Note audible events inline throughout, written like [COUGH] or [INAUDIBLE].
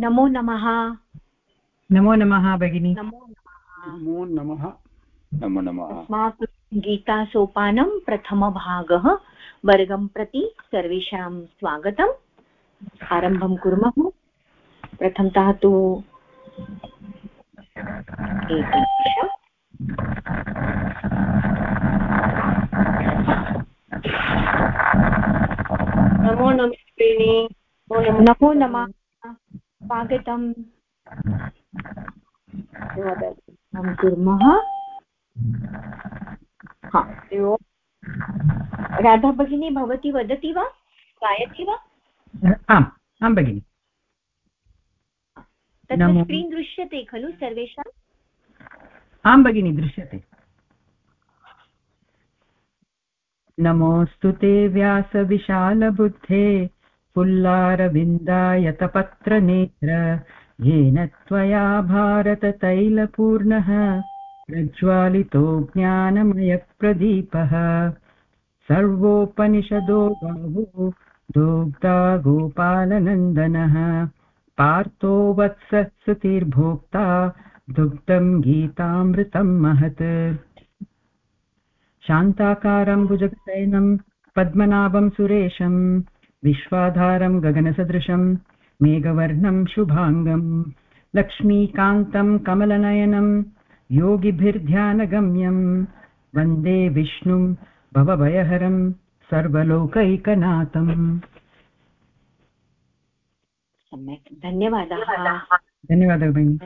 नमो नमः। नमो नमः भगिनी। नमो नमः। नमो नमः। नमो नमः। अस्माकं गीतासोपानं प्रथमभागः वर्गं प्रति सर्वेषां स्वागतम्। आरम्भं कुर्मः। प्रथमतः तु नमो नमः। नमो नमः। स्वागतम्। कुर्मः राधा भगिनी भवती वदति वा? गायति वा? आम् आं भगिनि। तत्र स्क्रीन् दृश्यते खलु सर्वेषाम् आं भगिनि दृश्यते। नमोऽस्तु ते व्यासविशालबुद्धे। पुल्लारविन्दायतपत्रनेत्र येन त्वया भारततैलपूर्णः प्रज्वालितो ज्ञानमयप्रदीपः। सर्वोपनिषदो गावो दोग्धा गोपालनन्दनः। पार्थो वत्स सुतिर्भोक्ता दुग्धं गीतामृतं महत्। शान्ताकारं भुजगशयनं पद्मनाभं सुरेशं विश्वाधारं गगनसदृशं मेघवर्णं शुभाङ्गं लक्ष्मीकान्तं कमलनयनं योगिभिर्ध्यानगम्यं वंदे विष्णुं भवभयहरं सर्वलोकैकनाथम्। सम्यक्। धन्यवादाः। धन्यवादः भगिनि।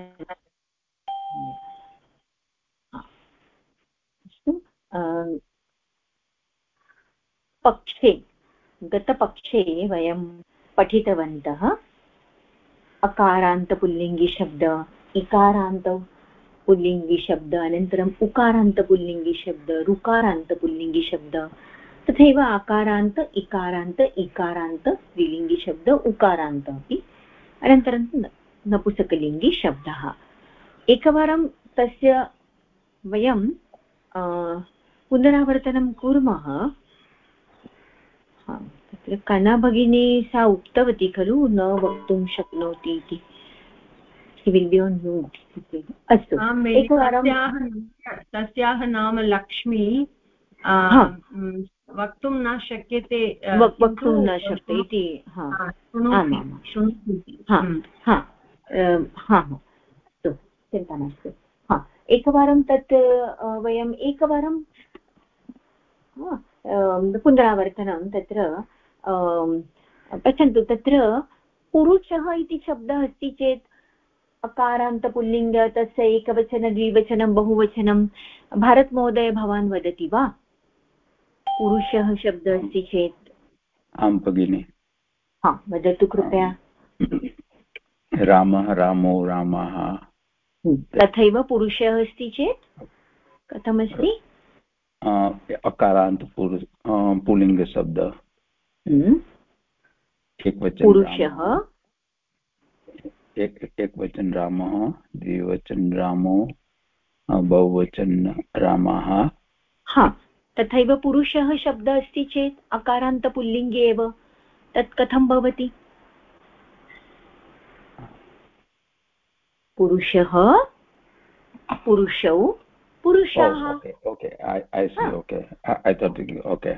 अस्तु पक्षे गतपक्षे वयं पठितवन्तः। अकारान्तपुल्लिङ्गिशब्द, इकारान्तपुल्लिङ्गिशब्द, अनन्तरम् उकारान्तपुल्लिङ्गिशब्द ऋकारान्तपुल्लिङ्गिशब्द तथैव आकारान्त, इकारान्त इकारान्त स्त्रीलिङ्गिशब्द उकारान्त अपि, अनन्तरं नपुसकलिङ्गिशब्दः। एकवारं तस्य वयं पुनरावर्तनं कुर्मः। तत्र कना भगिनी सा उक्तवती खलु न वक्तुं शक्नोति इति. अस्तु. तस्याः नाम लक्ष्मी वक्तुं न शक्यते वक्तुं न शक्यते इति चिन्ता मास्तु हा. एकवारं तत् वयम् एकवारं पुनरावर्तनं तत्र पश्यन्तु तत्र पुरुषः इति शब्दः अस्ति चेत् अकारान्तपुल्लिङ्ग तस्य एकवचन द्विवचनं बहुवचनं भारतमहोदय भवान् वदति वा? पुरुषः शब्दः अस्ति चेत्। आं भगिनि। हा वदतु कृपया। रामः रामो रामाः। तथैव पुरुषः अस्ति चेत् कथमस्ति? अकारान्त पुल्लिङ्गशब्द एकवचन पुरुषः। एक एकवचन रामः द्विवचन रामो बहुवचन रामाः। हा तथैव पुरुषः शब्दः अस्ति चेत् अकारान्तपुल्लिङ्गे एव। तत् कथं भवति? पुरुषः पुरुषौ पुरुषाः okay I see okay I that okay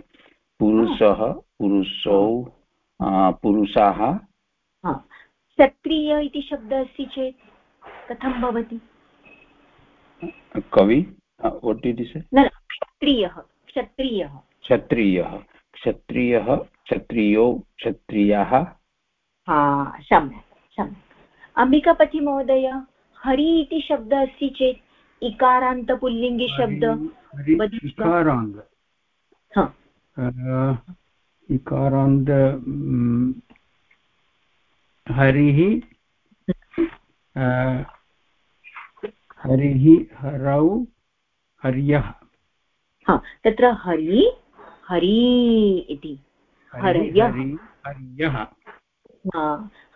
पुरुषः पुरुषौ पुरुषाः? क्षत्रिय इति शब्दः अस्ति चेत् कथं भवति? कवि? वट् न क्षत्रियः क्षत्रियः। क्षत्रियः क्षत्रियः क्षत्रियो क्षत्रियाः? सम्यक् सम्यक्। अम्बिकापति महोदय हरि इति शब्दः अस्ति चेत् इकारान्तपुल्लिङ्गि शब्द इकारान्त इकारान्त हरिः हरिः हरौ हर्यः. हा तत्र हरि हरि इति. हर्यः. हर्यः.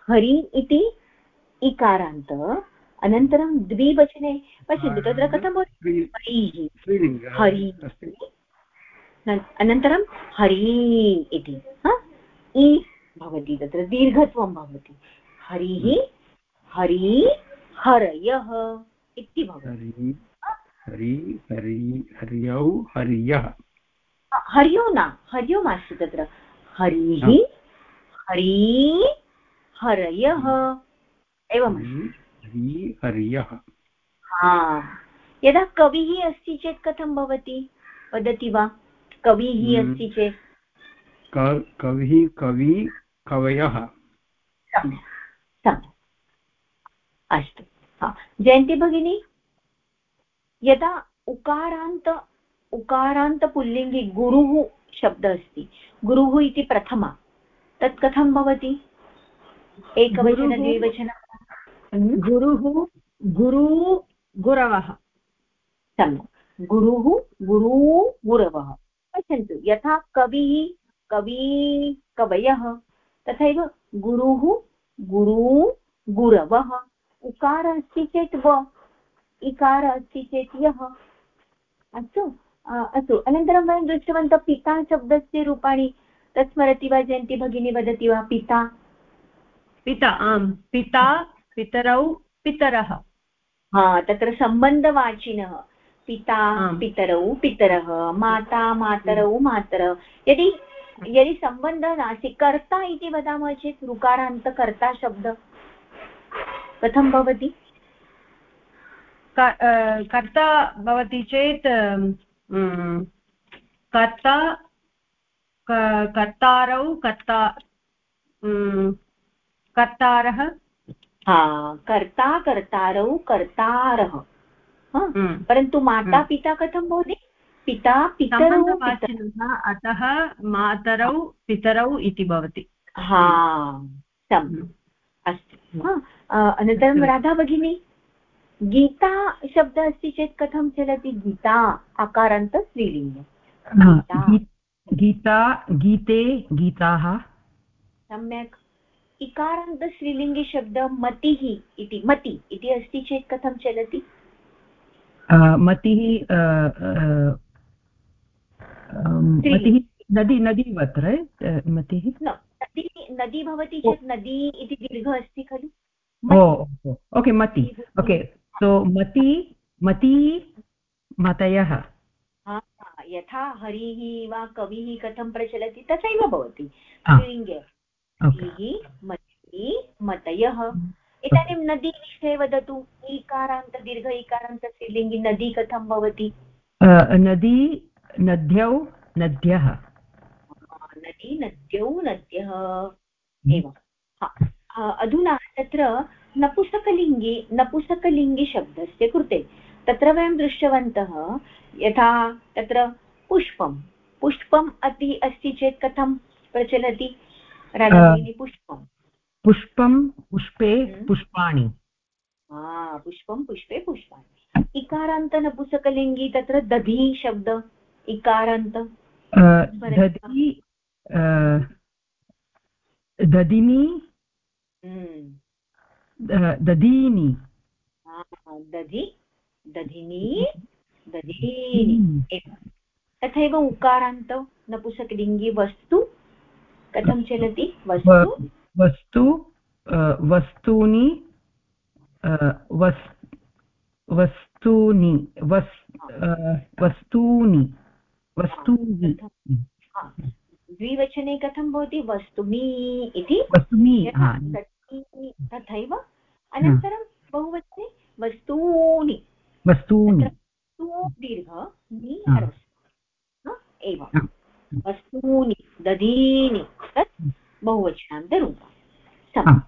हरि इति इकारान्त अनन्तरं द्विवचने पश्यन्तु तत्र कथं भवति? हरिः। हरि। अनन्तरं हरि इति इ भवति तत्र दीर्घत्वं भवति। हरिः हरि हरयः इति भवति। हरि हरि हरि हर्यौ हर्यः। हर्यो न हर्यो मास्तु तत्र। हरिः हरि हरयः एवम् हरि हर्यः। हा। यदा कविः अस्ति चेत् कथं भवति? वदति वा? कविः हम्म। अस्ति चेत्? कविः कवि कवयः। अस्तु। हा। जयन्ती भगिनी यदा उकारान्त उकारान्तपुल्लिङ्गे गुरुः शब्दः अस्ति गुरुः इति प्रथमा तत् कथं भवति? एकवचन गुरुः- द्विवचनं? गुरुः गुरु गुरवः। सम्यक्। गुरुः गुरु गुरवः। पश्यन्तु यथा कविः कवी कवयः तथैव गुरुः गुरु गुरवः। उकार अस्ति चेत् व इकार अस्ति चेत् यः। अस्तु अस्तु अनन्तरं वयं दृष्टवन्तः पिता शब्दस्य रूपाणि तत् स्मरति वा जयन्ती भगिनी वदति वा पिता? पिता आम् पिता पितरौ पितरः। हा तत्र सम्बन्धवाचिनः। पिता। पितरौ पितरः माता मातरौ मातरः। यदि यदि सम्बन्धः नास्ति कर्ता इति वदामः चेत् ऋकारान्तकर्ता शब्द कथं भवति? कर्ता भवति चेत् कर्ता कर्तारौ कर्ता कर्तारः कर्ता कर्तारौ कर्तारः हा, अम्, परन्तु माता हम्म। पिता कथं भवति पिता पितरौ अतः मातरौ पितरौ इति भवति. हा सम्यक् अस्तु. हा, अ, अनन्तरं अस्तु। राधा भगिनी गीता शब्दः अस्ति चेत् कथं चलति? गीता अकारान्त स्त्रीलिङ्गं. हा, गीता। गीता गीते गीताः? सम्यक्. इकारान्त स्त्रीलिङ्गे शब्दः मतिः इति मति इति अस्ति चेत् कथं चलति? मतिः मतिः नदी नदीवत् right? मतिः? नदी नदी भवति चेत् नदी इति दीर्घ अस्ति खलु? ओ ओके मति ओके सो मति मती मतयः। यथा हरिः वा कविः कथं प्रचलति तथैव भवति। स्त्रीलिङ्गे। मतिः मतयः। इदानीं नदी विषये वदतु। ईकारान्त दीर्घ इकारान्त स्त्रीलिङ्गे नदी कथं भवति? नदी नद्यौ नद्यः। नदी नद्यौ नद्यः। एवं। अधुना तत्र नपुसकलिङ्गे नपुसकलिङ्गे शब्दस्य कृते। तत्र वयं दृष्टवन्तः यथा तत्र पुष्पं। पुष्पम् अति अस्ति चेत् कथं प्रचलति? राधाभगिनी पुष्पं पुष्पं पुष्पे हम्म। पुष्पाणि। पुष्पं पुष्पे पुष्पाणि। इकारान्त नपुसकलिङ्गी तत्र दधी शब्द इकारान्त। दधि दधिनी हम्म। दधीनि। दधि दधिनी दधीनि। हम्म। एवं। तथैव उकारान्त नपुसकलिङ्गी वस्तु कथं चलति? वस्तु? वस्तु वस्तूनि वस् वस्तूनि वस् वस्तूनि वस्तूनि। द्विवचने कथं भवति? वस्तुनि इति? हा, सति तथैव। अनन्तरं बहुवचने वस्तूनि। वस्तूनि। दीर्घ नि. एवं. वस्तूनि दधीनि तत् बहुवचनान्तरूपम्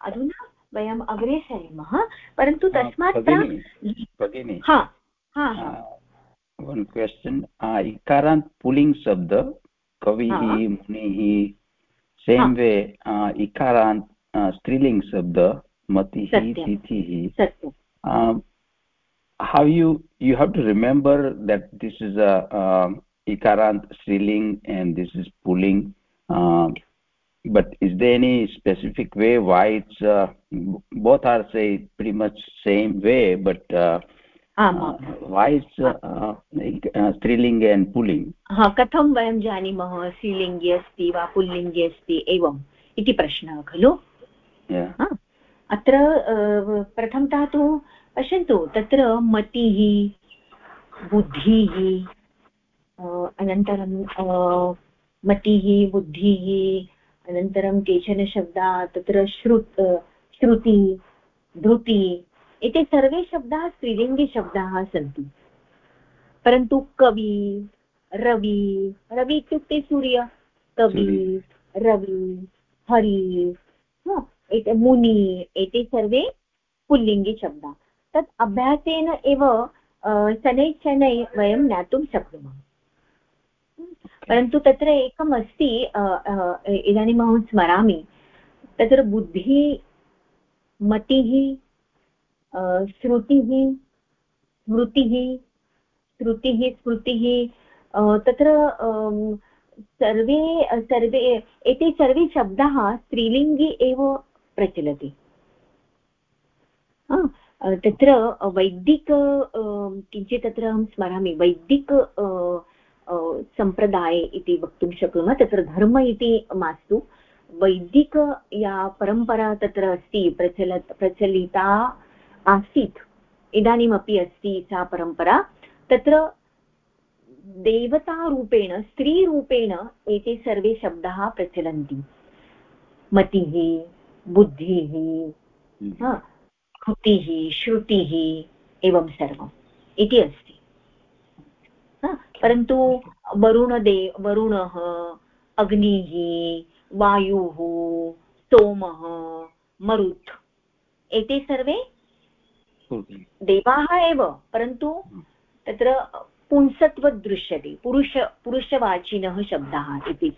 अधुना वयम् अग्रे सरेमः परन्तु तस्मात् भगिनि इकारान्त् पुलिङ्ग् शब्द कविः मुनिः सेम् वे इकारान्त् स्त्रीलिङ्ग् शब्द मतिः तिथिः। Have you you have to remember that this is a ikarant striling and this is pulling um, but is there any specific way why it's uh, both are say pretty much same way but uh, आम् uh, why it's uh, uh, uh, striling and pulling हा कथं वयं जानीमः स्त्रीलिङ्गे अस्ति वा पुल्लिङ्गे अस्ति एवम् इति प्रश्नः खलु yeah हा? अत्र प्रथमतः तु पश्यन्तु तत्र मतिः बुद्धिः अनन्तरं मतिः बुद्धिः अनन्तरं केचन शब्दाः तत्र श्रुत् श्रुति धृति एते सर्वे शब्दाः स्त्रीलिङ्गिशब्दाः सन्ति। परन्तु कवि रवि रवि इत्युक्ते सूर्य कवि रवि हरि एते मुनि एते सर्वे पुल्लिङ्गिशब्दाः। तत् अभ्यासेन एव शनै शनै वयं ज्ञातुं शक्नुमः। परन्तु तत्र एकम् अस्ति इदानीम् अहं स्मरामि, तत्र बुद्धिः, मतिः श्रुतिः, स्मृतिः श्रुतिः, स्मृतिः तत्र सर्वे सर्वे, एते सर्वे शब्दाः स्त्रीलिङ्गे एव प्रचलति। तत्र वैदिक किञ्चित् तत्र अहं स्मरामि, वैदिक सम्प्रदाये इति वक्तुं शक्नुमः तत्र धर्म इति मास्तु। वैदिक या परम्परा तत्र अस्ति प्रचलत् प्रचलिता आसीत्। इदानीमपि अस्ति सा परम्परा। तत्र देवतारूपेण स्त्रीरूपेण एते सर्वे शब्दाः प्रचलन्ति। मतिः बुद्धिः कृतिः श्रुतिः एवं सर्वम् इति अस्ति। परन्तु वरुणदे वरुणः अग्निः वायुः सोमः मरुत् एते सर्वे देवाः एव परन्तु तत्र पुंसत्वत् दृश्यते पुरुष पुरुषवाचिनः शब्दाः इति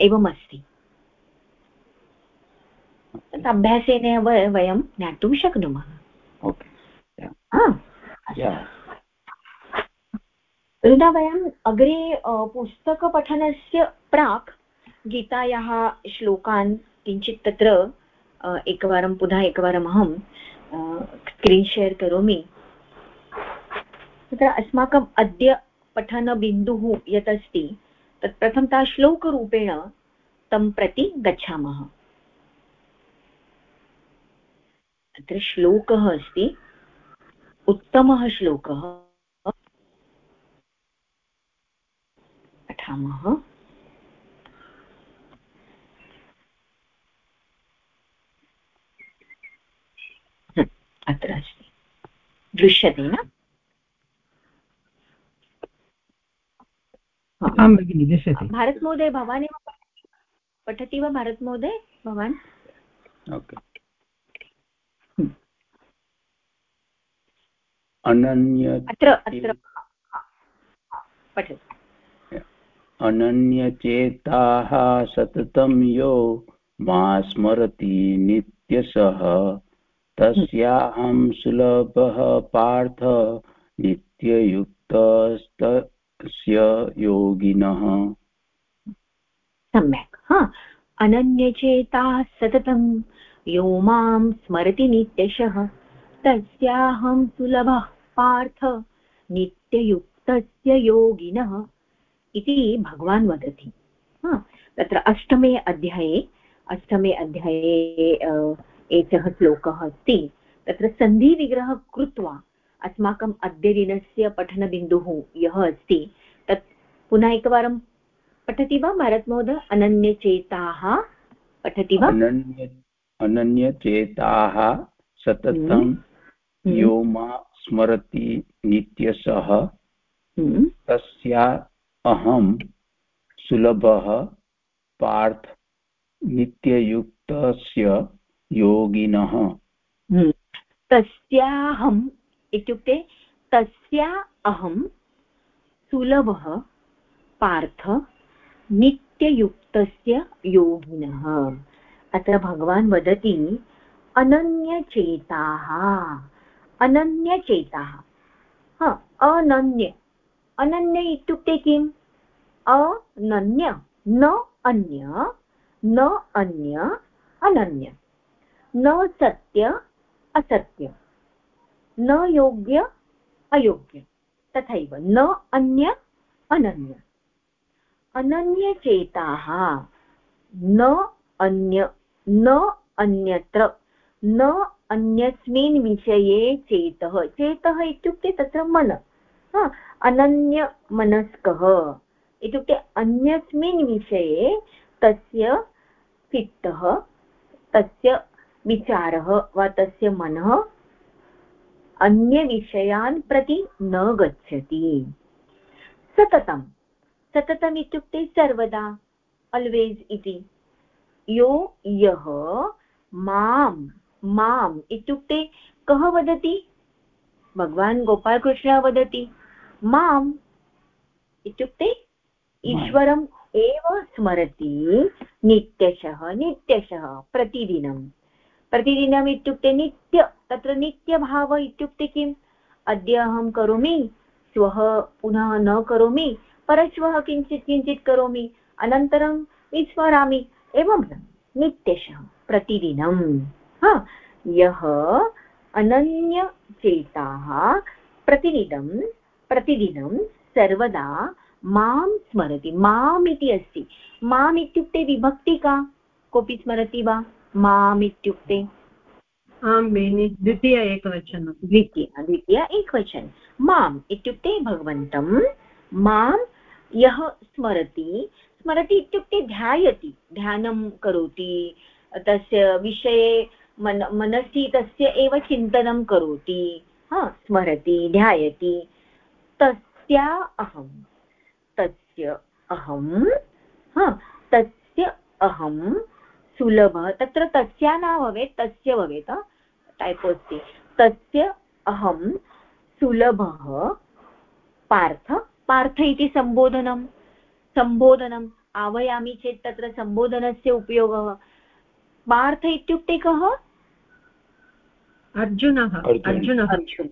एवमस्ति। अभ्यासेन वयं ज्ञातुं शक्नुमः। यदा वयम् अग्रे पुस्तकपठनस्य प्राक् गीतायाः श्लोकान् किञ्चित् तत्र एकवारं पुनः एकवारम् अहं स्क्रीन् शेर् करोमि। तत्र अस्माकम् अद्य पठनबिन्दुः यत् अस्ति, तत् प्रथमतः श्लोकरूपेण तं प्रति गच्छामः। अत्र श्लोकः अस्ति, उत्तमः श्लोकः। पठामः अत्र अस्ति दृश्यते न? आं भगिनि दृश्यते। भारतमहोदय भवान् एव पठति वा भारतमहोदय भवान्? ओके। अनन्य अत्र अत्र। पठतु। अनन्यचेताः सततं यो मा स्मरति नित्यशः। तस्याहं सुलभः पार्थ नित्ययुक्तस्तस्य योगिनः। सम्यक् अनन्यचेताः सततं यो माँ स्मरति नित्यशः। तस्याहं सुलभः पार्थ नित्ययुक्तस्य योगिनः। इति भगवान् वदति। तत्र अष्टमे अध्याये अष्टमे अध्याये एकः श्लोकः अस्ति। तत्र सन्धिविग्रहः कृत्वा अस्माकम् अद्यदिनस्य पठनबिन्दुः यः अस्ति तत् पुनः एकवारं पठति वा भारतमहोदय अनन्यचेताः पठति वा? अनन्यचेताः सततं हम्म। यो मा स्मरति नित्यसः हम्म। तस्या अहं सुलभः पार्थ नित्ययुक्तस्य योगिनः हम्म। तस्याहम् इत्युक्ते तस्या अहं सुलभः पार्थ नित्ययुक्तस्य योगिनः अत्र भगवान् वदति, अनन्यचेताः अनन्यचेताः, हा, अनन्य अनन्य इत्युक्ते किम्? अनन्य न अन्य न अन्य, अनन्य। न सत्य, असत्य। न योग्य, अयोग्य। तथैव, न अन्य, अनन्य। अनन्यचेताः, न अन्य, न अन्यत्र, न अन्यस्मिन् विषये चेतः। चेतः इत्युक्ते तत्र मन। अनन्यमनस्कः. इत्युक्ते अन्यस्मिन् विषये तस्य चित्तः तस्य विचारः वा तस्य मनः अन्यविषयान् प्रति न गच्छति। सततं सततम् इत्युक्ते सर्वदा अल्वेज् इति। यो यः माम् माम् इत्युक्ते कः वदति? भगवान् गोपालकृष्णः वदति। माम् इत्युक्ते ईश्वरम् एव स्मरति नित्यशः नित्यशः प्रतिदिनं। प्रतिदिनम् इत्युक्ते नित्य तत्र नित्यभाव इत्युक्ते किम्? अद्य अहं करोमि श्वः पुनः न करोमि परश्वः किञ्चित् किञ्चित् करोमि अनन्तरं विस्मरामि एवं नित्यशः प्रतिदिनं। हा यः अनन्यचेताः प्रतिदिनं प्रतिदिनं सर्वदा माँ स्मरति। माम् इति अस्ति। माम् इत्युक्ते विभक्ति का? कोऽपि स्मरति वा? माम् इत्युक्ते? आं बेनि द्वितीय एकवचनं। द्वितीय द्वितीय एकवचन। माम् इत्युक्ते भगवन्तं। माँ यः स्मरति स्मरति इत्युक्ते ध्यायति। ध्यानं करोति तस्य विषये मन मनसि तस्य एव चिन्तनं करोति। हा स्मरति ध्यायति। तस्या अहं तस्य अहं हा तस्य अहं सुलभः तत्र तस्या न भवेत् तस्य भवेत् टैप् अस्ति तस्य अहं सुलभः पार्थ पार्थ इति सम्बोधनं सम्बोधनम् आह्वयामि चेत् तत्र सम्बोधनस्य उपयोगः। पार्थ इत्युक्ते कः? अर्जुनः। अर्जुनः। अर्जुन।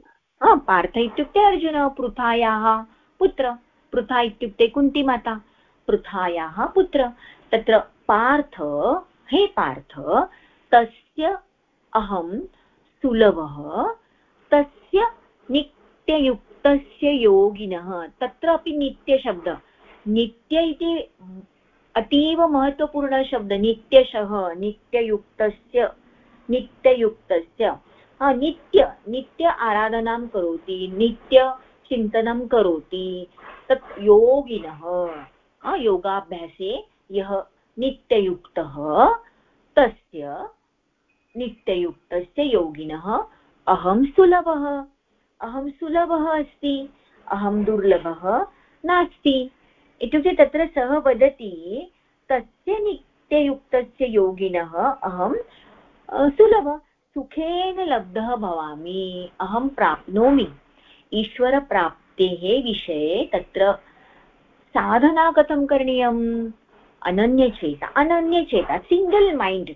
पार्थ इत्युक्ते अर्जुन, पृथायाः पुत्र। पृथा इत्युक्ते कुन्तीमाता पृथायाः पुत्र। तत्र पार्थ, हे पार्थ, तस्य अहं सुलभः, तस्य नित्ययुक्तस्य योगिनः। तत्र अपि नित्यशब्द। नित्य इति अतीव महत्त्वपूर्णशब्द नित्यशः, नित्ययुक्तस्य नित्ययुक्तस्य। नित्य नित्य आराधनां करोति नित्यचिन्तनं करोति। तत् योगिनः योगाभ्यासे यः नित्ययुक्तः, तस्य नित्ययुक्तस्य योगिनः अहं सुलभः। अहं सुलभः अस्ति, अहं दुर्लभः नास्ति। इत्युक्ते तत्र सः वदति, तस्य नित्ययुक्तस्य योगिनः अहं सुलभ। सुखेन लब्धः भवामि, अहं प्राप्नोमि। ईश्वरप्राप्तेः विषये तत्र साधना कथं करणीयम्। अनन्यचेता अनन्यचेता single mind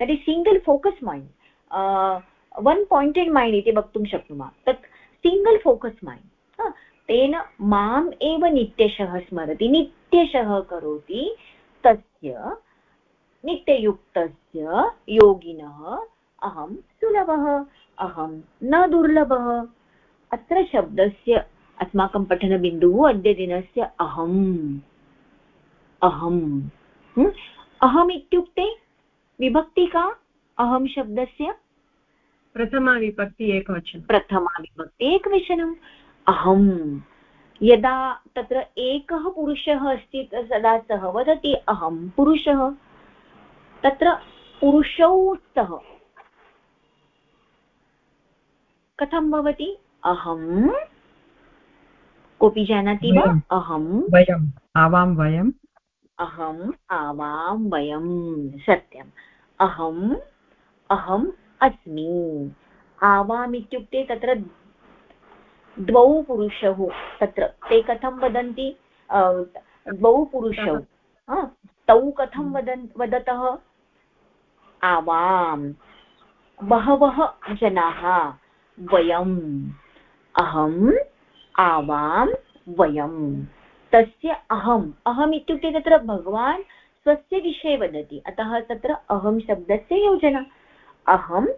that is single focus mind one pointed mind इति वक्तुं शक्नुमः। तत् सिङ्गल् फोकस् मैण्ड् तेन माम् एव नित्यशः स्मरति, नित्यशः करोति तस्य नित्ययुक्तस्य योगिनः अहं सुलभः अहं न दुर्लभः। अत्र शब्दस्य अस्माकं पठनबिन्दुः अद्यदिनस्य अहम् अहम् अहम् इत्युक्ते विभक्ति का? अहं शब्दस्य? प्रथमा विभक्ति एकवचनं। प्रथमा विभक्ति एकवचनम् अहं। यदा तत्र एकः पुरुषः अस्ति तदा सः वदति अहं पुरुषः। तत्र पुरुषौ स्तः। कथं भवति? अहं कोऽपि जानाति वा? अहं वयम्। आवां वयम्। अहम् आवां वयं सत्यम्। अहम् अहम् अस्मि। आवाम् इत्युक्ते तत्र द्वौ पुरुषौ। तत्र ते कथं वदन्ति? द्वौ पुरुषौ। तौ कथं वदन् वदतः? आवाम्। बहवः जनाः। वयम् अहम् आवां वयम्। तस्य अहम्। अहम् इत्युक्ते तत्र भगवान् स्वस्य विषये वदति। अतः तत्र अहं शब्दस्य योजना। अहम्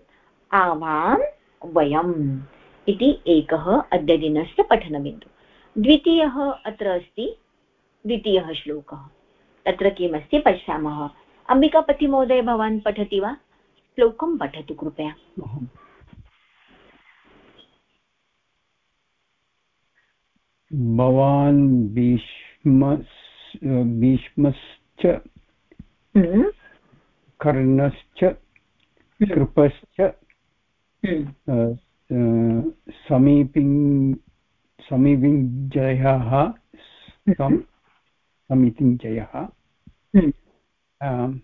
आवां वयम् इति एकः अद्यदिनस्य पठनबिन्दुः। द्वितीयः अत्र अस्ति। द्वितीयः श्लोकः। तत्र किमस्ति पश्यामः। अम्बिकापतिमहोदय भवान् पठति वा? श्लोकं पठतु, कृपया। भवान् भीष्म भीष्मश्च हम्म, कर्णश्च कृपश्च हम्म, अ, अ, समीपिं समीपिञ्जयः समितिञ्जयः। हम्म,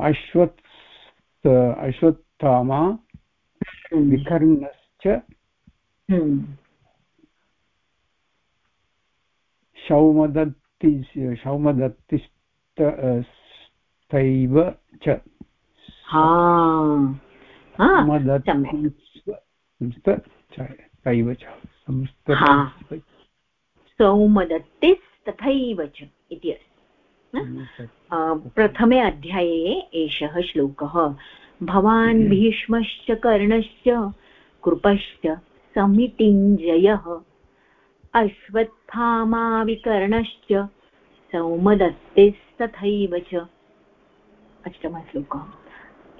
अश्वत् अश्वत्थामा हम्म, विकर्णश्च शौमदत्ति शौमदत्तिस्त च। हा। हा, च। सौमदत्तिस्तथैव च। इति अस्ति। प्रथमे अध्याये एषः श्लोकः। भवान् भीष्मश्च कर्णश्च कृपश्च समितिञ्जयः अश्वत्थामाविकर्णश्च सौमदत्तिस्तथैव च अष्टमः श्लोकः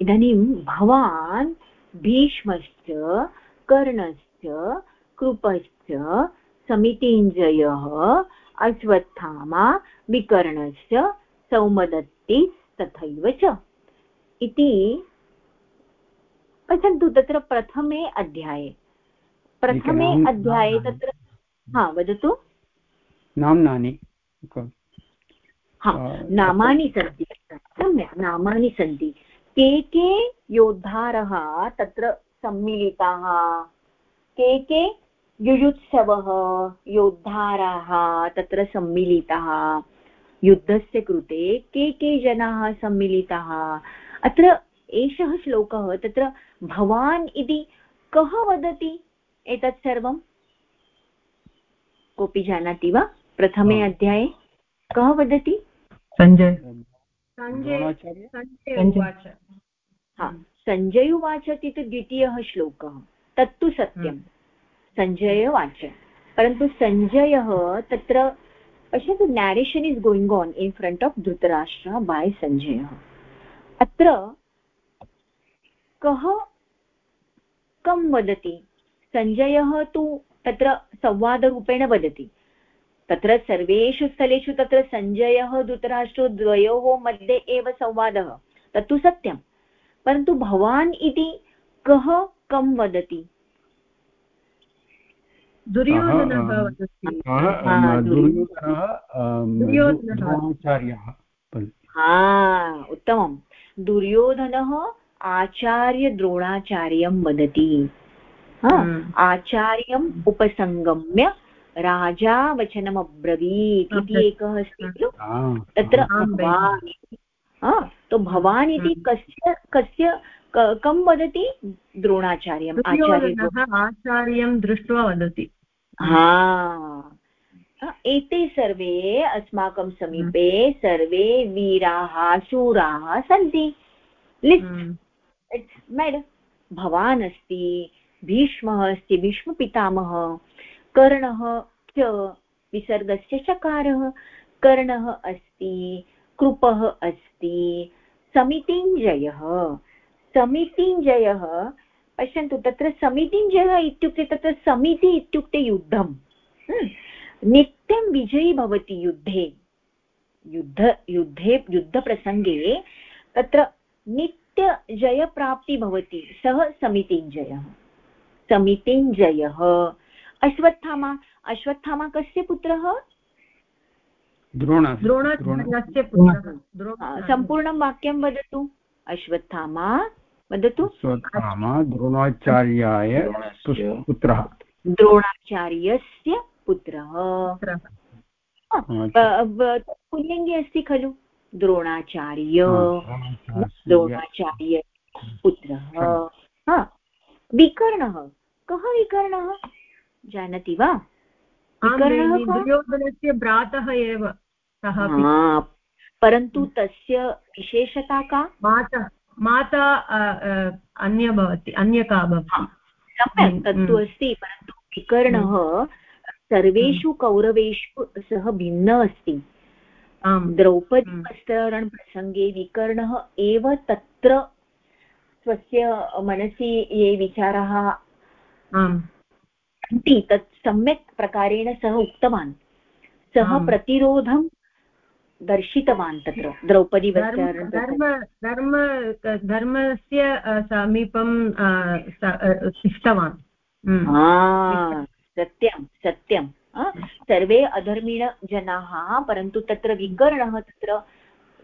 इदानीं भवान् भीष्मश्च कर्णश्च कृपश्च समितिञ्जयः अश्वत्थामा विकर्णश्च सौमदत्तिस्तथैव च इति पश्यन्तु तत्र प्रथमे अध्याये। प्रथमे अध्याये तत्र हा वदतु। नाम्नानि हा नामानि सन्ति। सम्यक् नामानि सन्ति। के के योद्धारः तत्र सम्मिलिताः? के के युयुत्सवः योद्धाराः तत्र सम्मिलिताः? युद्धस्य कृते के के जनाः सम्मिलिताः? अत्र एषः श्लोकः तत्र भवान् इति कः वदति? एतत् सर्वं कोऽपि जानाति वा? प्रथमे। अध्याये कः वदति? सञ्जय हा सञ्जय उवाच इति तु द्वितीयः श्लोकः। तत्तु सत्यं। सञ्जय उवाच। परन्तु सञ्जयः तत्र पश्यतु narration is going on in front of Dhritarashtra by सञ्जयः अत्र कः कं वदति? सञ्जयः तु तत्र संवादरूपेण वदति। तत्र सर्वेषु स्थलेषु तत्र सञ्जयः धृतराष्ट्रो द्वयोः मध्ये एव संवादः। तत्तु सत्यं परन्तु भवान् इति कः कं वदति? दुर्योधनः हा, उत्तमं दुर्योधनः आचार्यद्रोणाचार्यं वदति। आचार्यम् उपसङ्गम्य राजा वचनमब्रवीत् इति अब्रवीत्। एकः अस्ति खलु तत्र भवान् तो भवान् इति कस्य कस्य कं वदति द्रोणाचार्यम् आचार्य आचार्यं दृष्ट्वा वदति हा एते सर्वे अस्माकं समीपे सर्वे वीराः शूराः सन्ति लिस्ट्। मेड् भवान् अस्ति भीष्मः अस्ति, भीष्मपितामहः, कर्णः च, विसर्गस्य चकारः, कर्णः अस्ति, कृपः अस्ति, समितिञ्जयः समितिञ्जयः, पश्यन्तु तत्र समितिञ्जयः इत्युक्ते, तत्र समिति इत्युक्ते युद्धं। हम्म। नित्यं विजयी भवति युद्धे। युद्ध, युद्धे, युद्धप्रसङ्गे तत्र नित्यजयप्राप्ति भवति, सः समितिञ्जयः। समितिञ्जयः अश्वत्थामा अश्वत्थामा कस्य पुत्रः? सम्पूर्णं वाक्यं वदतु। अश्वत्थामा वदतु। द्रोणाचार्याय पुत्रः। द्रोणाचार्यस्य पुत्रः। पुल्लिङ्गे अस्ति खलु। द्रोणाचार्य। द्रोणाचार्य। द्रोणाचार्य पुत्रः। हा विकर्णः। कः विकर्णः? जानाति वा? कः? दुर्योधनस्य भ्रातः एव। सः परन्तु तस्य विशेषता का? माता माता अन्य भवति अन्यका भवति। सम्यक् तत्तु हम्म। अस्ति परन्तु विकर्णः सर्वेषु कौरवेषु सः भिन्नः अस्ति। आम्। द्रौपदी हम्म। वस्त्रणप्रसङ्गे विकर्णः एव तत्र स्वस्य मनसि ये विचाराः सन्ति तत् सम्यक् प्रकारेण सः उक्तवान्। सः। प्रतिरोधं दर्शितवान् तत्र द्रौपदी धर्म धर्म धर्म धर्मस्य समीपं तिष्ठवान्। सत्यं सत्यं। सर्वे अधर्मिणजनाः परन्तु तत्र विकर्णः तत्र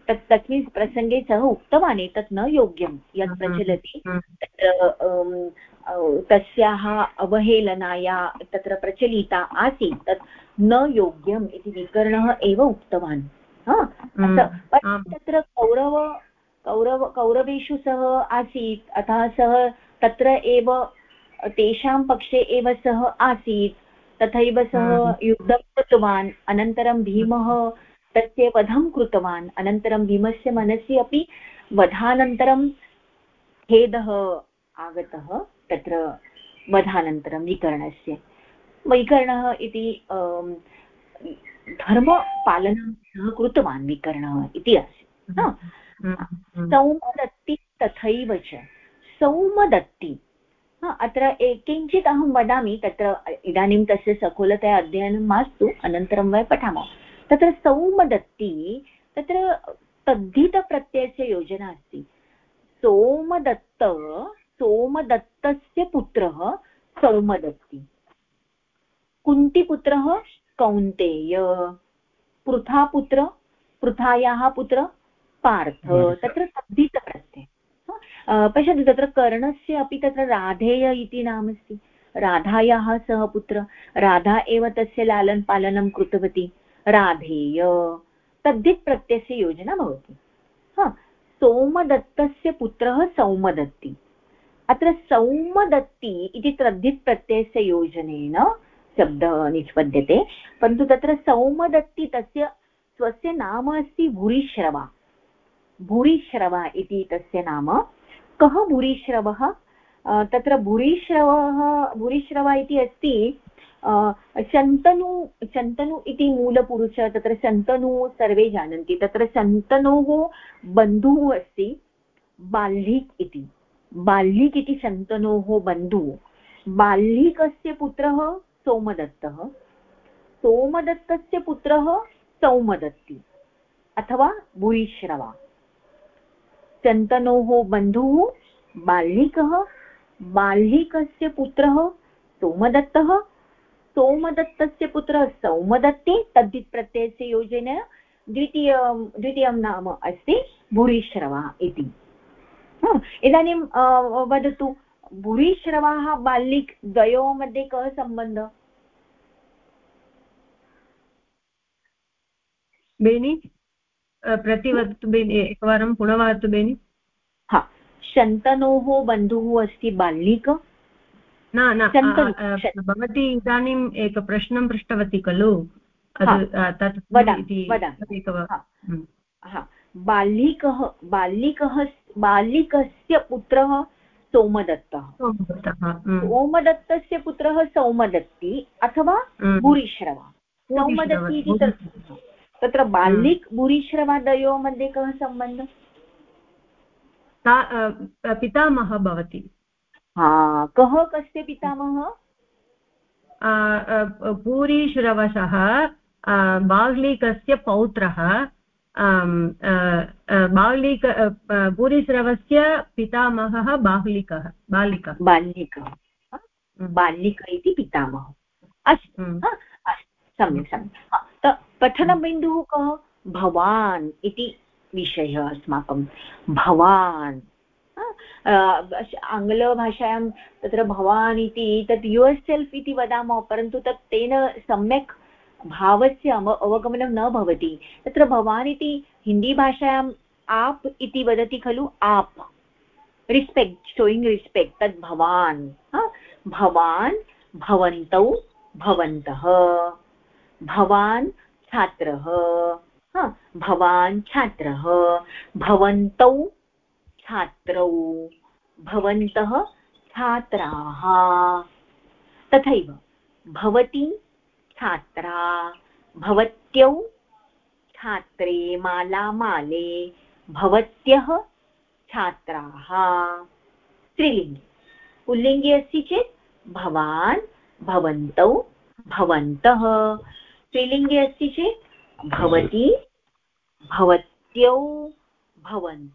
तत् तस्मिन् प्रसङ्गे सः उक्तवान् एतत् न योग्यं यत् प्रचलति हम्म। तत्र तस्याः अवहेलनाया तत्र प्रचलिता आसीत् तत् न योग्यम् इति विकर्णः एव उक्तवान् हा, हम्म। तत्र कौरव कौरव कौरवेषु सः आसीत् अतः सः तत्र एव तेषां पक्षे एव सः आसीत् तथैव सः हम्म। युद्धं कृतवान् अनन्तरं भीमः तस्य वधं कृतवान्। अनन्तरं भीमस्य मनसि अपि वधानन्तरं खेदः आगतः तत्र वधानन्तरं विकर्णस्य। वैकर्णः इति अम्, धर्मपालनं सः कृतवान् विकर्णः इति आसीत्। हा। हम्म, हम्म। सौमदत्ति तथैव च। सौमदत्ति। अत्र किञ्चित् अहं वदामि तत्र इदानीं तस्य सकुलतया अध्ययनं मास्तु अनन्तरं वयं पठामः। तत्र सौमदत्ति तत्र तद्धितप्रत्ययस्य योजना अस्ति। सोमदत्त सोमदत्तस्य पुत्रः सौमदत्ति। कुन्तिपुत्रः कौन्तेय। पृथापुत्र पृथायाः पुत्र पार्थ। तत्र तद्धितप्रत्यय। पश्यतु तत्र कर्णस्य अपि तत्र राधेय इति नाम अस्ति। राधायाः सः पुत्र। राधा एव तस्य लालन् पालनं कृतवती। राधेय। तद्धित् प्रत्ययस्य योजना भवति। हा, सोमदत्तस्य पुत्रः सौमदत्ति। अत्र सौमदत्ति इति तद्धित् प्रत्ययस्य योजनेन शब्दः निष्पद्यते, परन्तु तत्र सौमदत्ति तस्य, स्वस्य नाम अस्ति भूरिश्रवा। भूरिश्रवा इति तस्य नाम। कः भूरिश्रवः? तत्र भूरिश्रवः, भूरिश्रवा इति अस्ति शन्तनु शन्तनु इति मूलपुरुषः, तत्र शन्तनु सर्वे जानन्ति। तत्र शन्तनोः बन्धुः अस्ति बाल्लीक् इति। बाल्लीक् इति शन्तनोः बन्धुः। बाल्लीकस्य पुत्रः सोमदत्तः। सोमदत्तस्य पुत्रः सौमदत्ति, अथवा भूरिश्रवा। शन्तनोः बन्धुः बाल्लीकः बाल्लीकस्य पुत्रः सोमदत्तः। सोमदत्तस्य पुत्रः सौमदत्ति तद्धित् प्रत्ययस्य योजन द्वितीय द्वितीयं नाम अस्ति भूरिश्रवा इति। इदानीं वदतु भूरिश्रवाः बाल्लिक् द्वयोः मध्ये कः सम्बन्धः? बेनि प्रतिवदतु बेनि एकवारं पुनः वदतु बेनि। हा शन्तनोः बन्धुः अस्ति बाल्लिक न न भवती इदानीम् एक प्रश्नं पृष्टवती खलु। हम्म। बाल्लिकः बाल्लिकः बाल्लिकस्य पुत्रः सोमदत्तः। सोमदत्तः, हम्म। सोमदत्तस्य पुत्रः सौमदत्ति अथवा हम्म। भूरिश्रवा सौमदत्ति इति तत्र बाल्लिक् भूरिश्रवा द्वयोः मध्ये कः सम्बन्धः? पितामहः भवति। हा कः कस्य पितामहः? भूरिश्रवसः अ, बाह्लिकस्य पौत्रः बाह्लिक भूरिश्रवस्य पितामहः बाह्लिकः बालिकः बाल्लिकः हम्म। बाल्लिक इति पितामहः। अस्तु हम्म। अस्तु सम्यक् सम्यक्। पठनबिन्दुः कः? भवान् इति विषयः अस्माकं। भवान् आङ्ग्लभाषायां तत्र भवान् इति तत् युवर् सेल्फ् इति वदामः, परन्तु तत् तेन सम्यक् भावस्य अव, अवगमनं न भवति। तत्र भवान् इति हिन्दीभाषायाम् आप् इति वदति खलु, आप्। रिस्पेक्ट् शोयिङ्ग् रिस्पेक्ट् तद् भवान्। भवान् भवन्तौ भवन्तः। भवान् छात्रः। भवान् छात्रः। भवन्तौ छात्रौ भवन्तः छात्राः। तथैव भवती छात्रा, भवत्यौ छात्रे माला माले भवत्यः छात्राः। स्त्रीलिङ्गे। पुल्लिङ्गे अस्ति चेत् भवान् भवन्तौ भवन्तः। स्त्रीलिङ्गे अस्ति चेत् भवती, भवत्यौ भवन्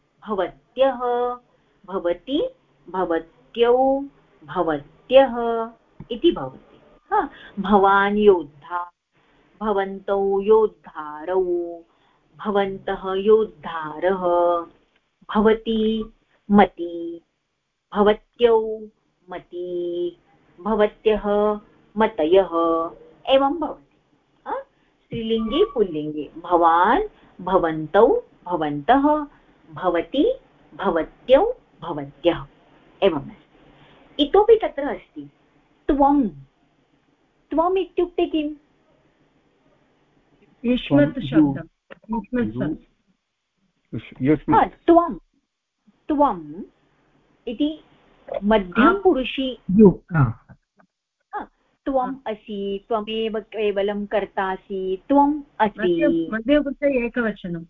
भवत्यः। भवति, भवत्यौ, भवत्यः इति भवति। भवान् योद्धा, भवन्तौ योद्धारौ, भवन्तः योद्धारः, भवती मती, भवत्यौ मती, भवत्यः मतयः, एवं भवति। स्त्रीलिङ्गे, पुल्लिङ्गे। भवान्, भवन्तौ, भवन्तः, भवती भवत्यौ भवत्यः एवमस्ति इतोपि तत्र अस्ति। त्वं। त्वम् इत्युक्ते किम्? त्वं। त्वम् इति मध्यमपुरुषी त्वम् असि त्वमेव केवलं कर्तासि त्वम् असि। मध्यपुरुषे एकवचनं।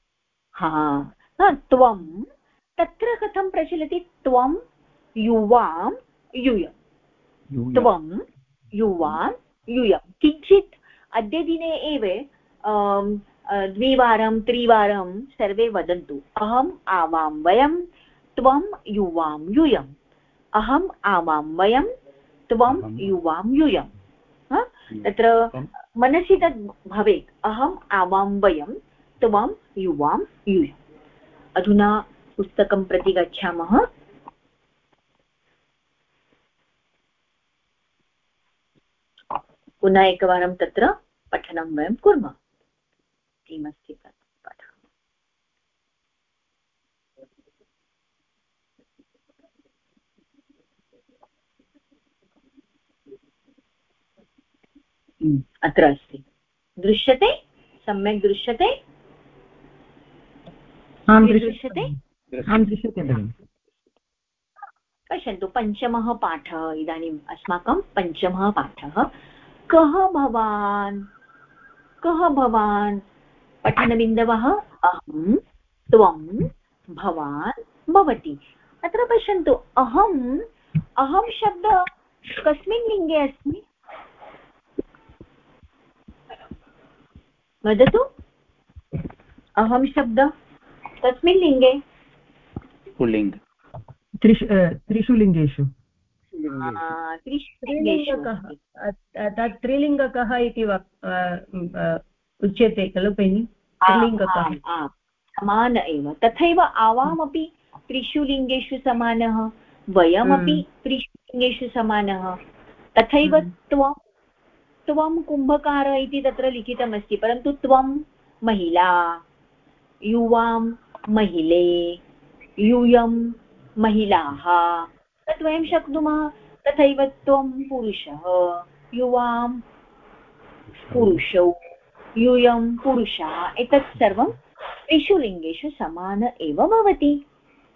हा त्वं तत्र कथं प्रचलति? त्वं युवां यूयं। त्वं युवां यूयं। किञ्चित् अद्यदिने एव द्विवारं त्रिवारं सर्वे वदन्तु। अहम् आवां वयं त्वं युवां यूयम् अहम् आवां वयं त्वं युवां यूयं। तत्र मनसि तद् भवेत्। अहम् आवां वयं त्वं युवां यूयम् अधुना पुस्तकं प्रति गच्छामः। पुनः एकवारं तत्र पठनं वयं कुर्मः। किमस्ति तत् हम्म, अत्र अस्ति। दृश्यते? सम्यक् दृश्यते। दृश्यते? दृश्यते पश्यन्तु पञ्चमः पाठः इदानीम् अस्माकं पञ्चमः पाठः। कः भवान्? कः भवान्? पठनबिन्दवः अहं त्वं भवान् भवति। अत्र पश्यन्तु अहम् अहं शब्द कस्मिन् लिङ्गे अस्मि? वदतु। अहं शब्द कस्मिन् लिङ्गे? पुल्लिङ्ग् त्रिषु लिङ्गेषु तत् त्रिलिङ्गकः इति उच्यते खलु भगिनि त्रिलिङ्गकः। समान एव। तथैव आवामपि त्रिषु लिङ्गेषु समानः वयमपि त्रिषु लिङ्गेषु समानः। तथैव त्वं त्वं कुम्भकार इति तत्र लिखितमस्ति परन्तु त्वं महिला युवां महिले। यूयं महिलाः तत् वयं शक्नुमः तथैव त्वं पुरुषः युवां पुरुषौ यूयं पुरुषः एतत् सर्वं त्रिषु लिङ्गेषु समान एव भवति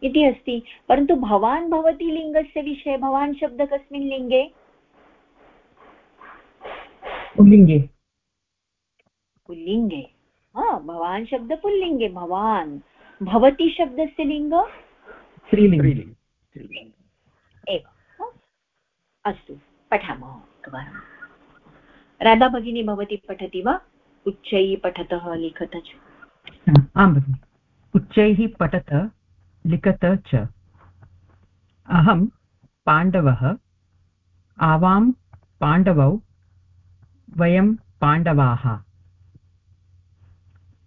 इति अस्ति। परन्तु भवान् भवति लिङ्गस्य विषये भवान् शब्द कस्मिन् लिङ्गे? पुल्लिङ्गे। पुल्लिङ्गे। हा भवान् शब्द पुल्लिङ्गे भवान्। भवति शब्दस्य लिङ्ग? स्त्रीलिङ्गे। एव अस्तु पठामः एकवारं। राधा भगिनी भवती पठति वा? उच्चैः पठतः लिखत च। आं भगिनि। उच्चैः पठत लिखत च। अहं पाण्डवः आवां पाण्डवौ वयं पाण्डवाः।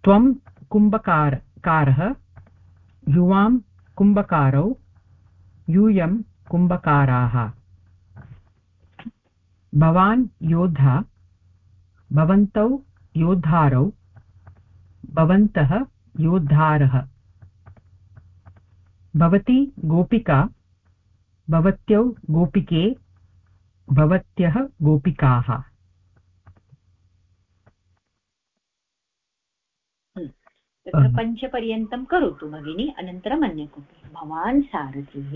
त्वं कुम्भकार कारः युवां कुम्भकारौ यूयं कुम्भकाराः। भवान् योद्धा, भवन्तौ योद्धारौ, भवन्तः योद्धारः। भवती गोपिका, भवत्यौ गोपिके, भवत्यः गोपिकाः। तत्र पञ्चपर्यन्तं करोतु भगिनी अनन्तरम् अन्य कोऽपि भवान् सारथिः।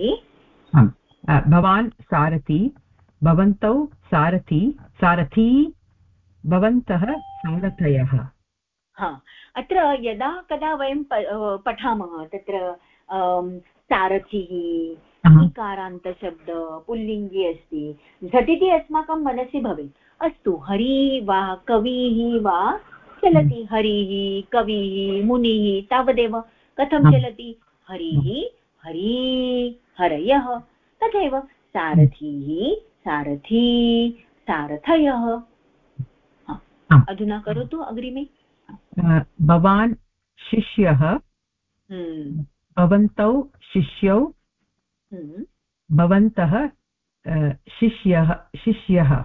भवान् सारथी भवन्तौ सारथी सारथी भवन्तः सारथयः। हा अत्र यदा कदा वयं पठामः तत्र सारथिः। इकारान्तशब्द पुल्लिङ्गे अस्ति झटिति अस्माकं मनसि भवेत्। अस्तु हरिः वा कविः वा चलति हरिः कविः मुनिः तावदेव कथं। चलति? हरिः हरी हरयः। तथैव सारथिः सारथी सारथयः। अधुना करोतु अग्रिमे। भवान् शिष्यः। हम्म, भवन्तौ शिष्यौ। हम्म, भवन्तः शिष्यः शिष्यः।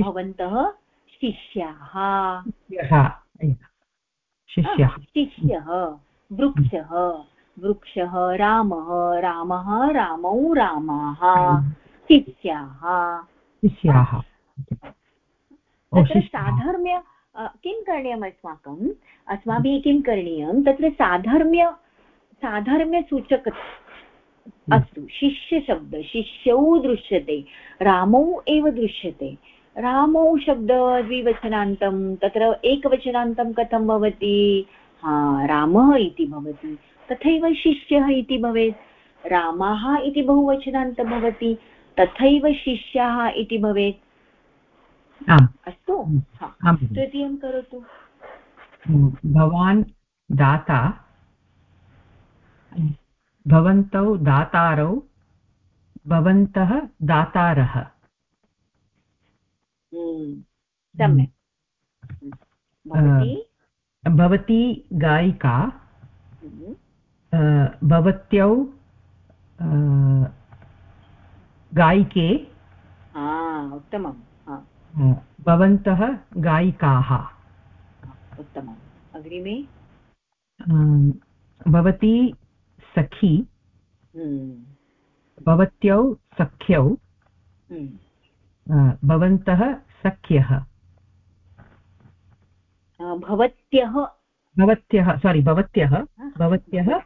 भवन्तः शिष्याः शिष्यः शिष्यः. शिष्यः वृक्षः वृक्षः रामः रामः रामौ रामाः. शिष्याः शिष्याः तत्र साधर्म्य किं करणीयम् अस्माकम्? अस्माभिः किं करणीयं तत्र साधर्म्य साधर्म्यसूचक अस्तु शिष्यशब्द शिष्यौ दृश्यते रामौ एव दृश्यते. रामौ शब्द द्विवचनान्तं तत्र एकवचनान्तं कथं भवति? हा रामः इति भवति। तथैव शिष्यः इति भवेत्। रामाः इति बहुवचनान्तं भवति। तथैव शिष्याः इति भवेत्। अस्तु। तृतीयं करोतु। भवान् दाता भवन्तौ दातारौ भवन्तः दातारः। सम्यक्। हम्म, भवती? भवती गायिका? हम्म, भवत्यौ गायिके? उत्तमं। भवन्तः गायिकाः? उत्तमम्। अग्रिमे? भवती सखी? हम्म, भवत्यौ सख्यौ? भवन्तः सख्यः? भवत्यः? भवत्यः सारि भवत्यः? भवत्यः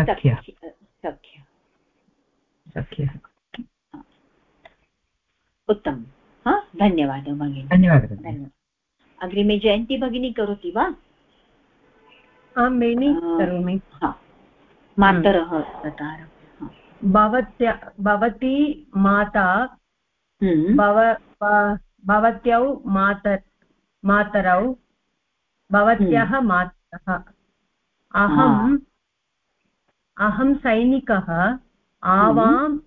सख्यः। सख्य उत्तमं। हा धन्यवादः भगिनी। धन्यवादः। धन्यवादः। अग्रिमे जयन्ती भगिनी करोति वा? आं आ, करोमि। मातरः भवत्य भवती माता भव भवत्यौ मातर् मातरौ भवत्याः मातरः अहम् अहं सैनिकः आवाम्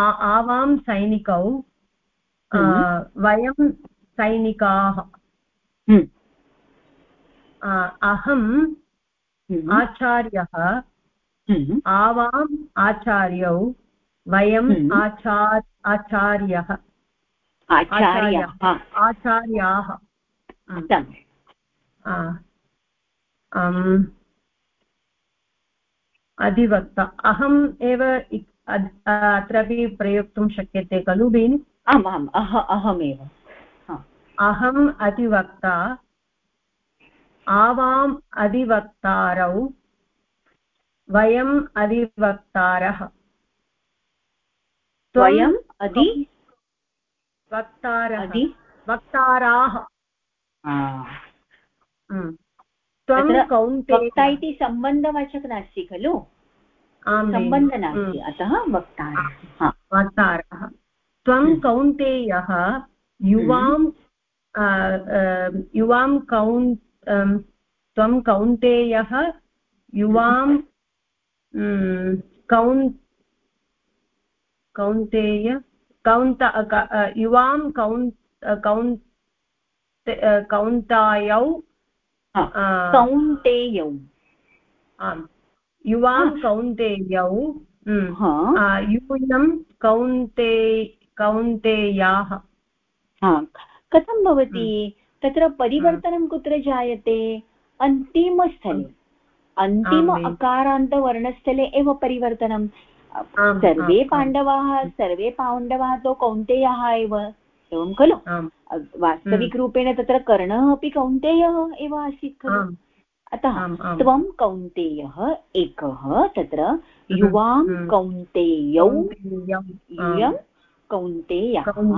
आवां सैनिकौ वयं सैनिकाः अहम् आचार्यः आवाम् आचार्यौ वयम् हम्म। आचार् आचार्यः। आचार्याः आचार्याः। अधिवक्ता। अहम् एव अत्रापि प्रयोक्तुं शक्यते खलु भगिनि आम् आम् अह अहमेव। अहम् अधिवक्ता। आवाम् अधिवक्तारौ। वयम् अधिवक्तारः। त्वं वयम् अधि वक्तारः अधि वक्ताराः। हम्म। वक्ता इति सम्बन्धवाचक नास्ति खलु? सम्बन्ध नास्ति अतः वक्तारः। वक्तारः। त्वं। कौन्तेयः युवां युवां कौन् त्वं कौन्तेयः युवां कौन् कौन्तेय कौन्त युवां कौन् कौन् कौन्तायौ कौन्तेयौ। आम् युवां। कौन्तेयौ यूयं कौन्ते कौन्तेयाः। कथं भवति? तत्र परिवर्तनं कुत्र जायते? अन्तिमस्थले। अन्तिम अकारान्तवर्णस्थले एव परिवर्तनम् आम्, सर्वे पाण्डवाः सर्वे पाण्डवाः तु कौन्तेयाः एव. एवं खलु? वास्तविकरूपेण तत्र कर्णः अपि कौन्तेयः एव आसीत् खलु? अतः। त्वं कौन्तेयः एकः तत्र युवां हम्म। कौन्तेयौ यूयं कौन्तेयः. हम्म,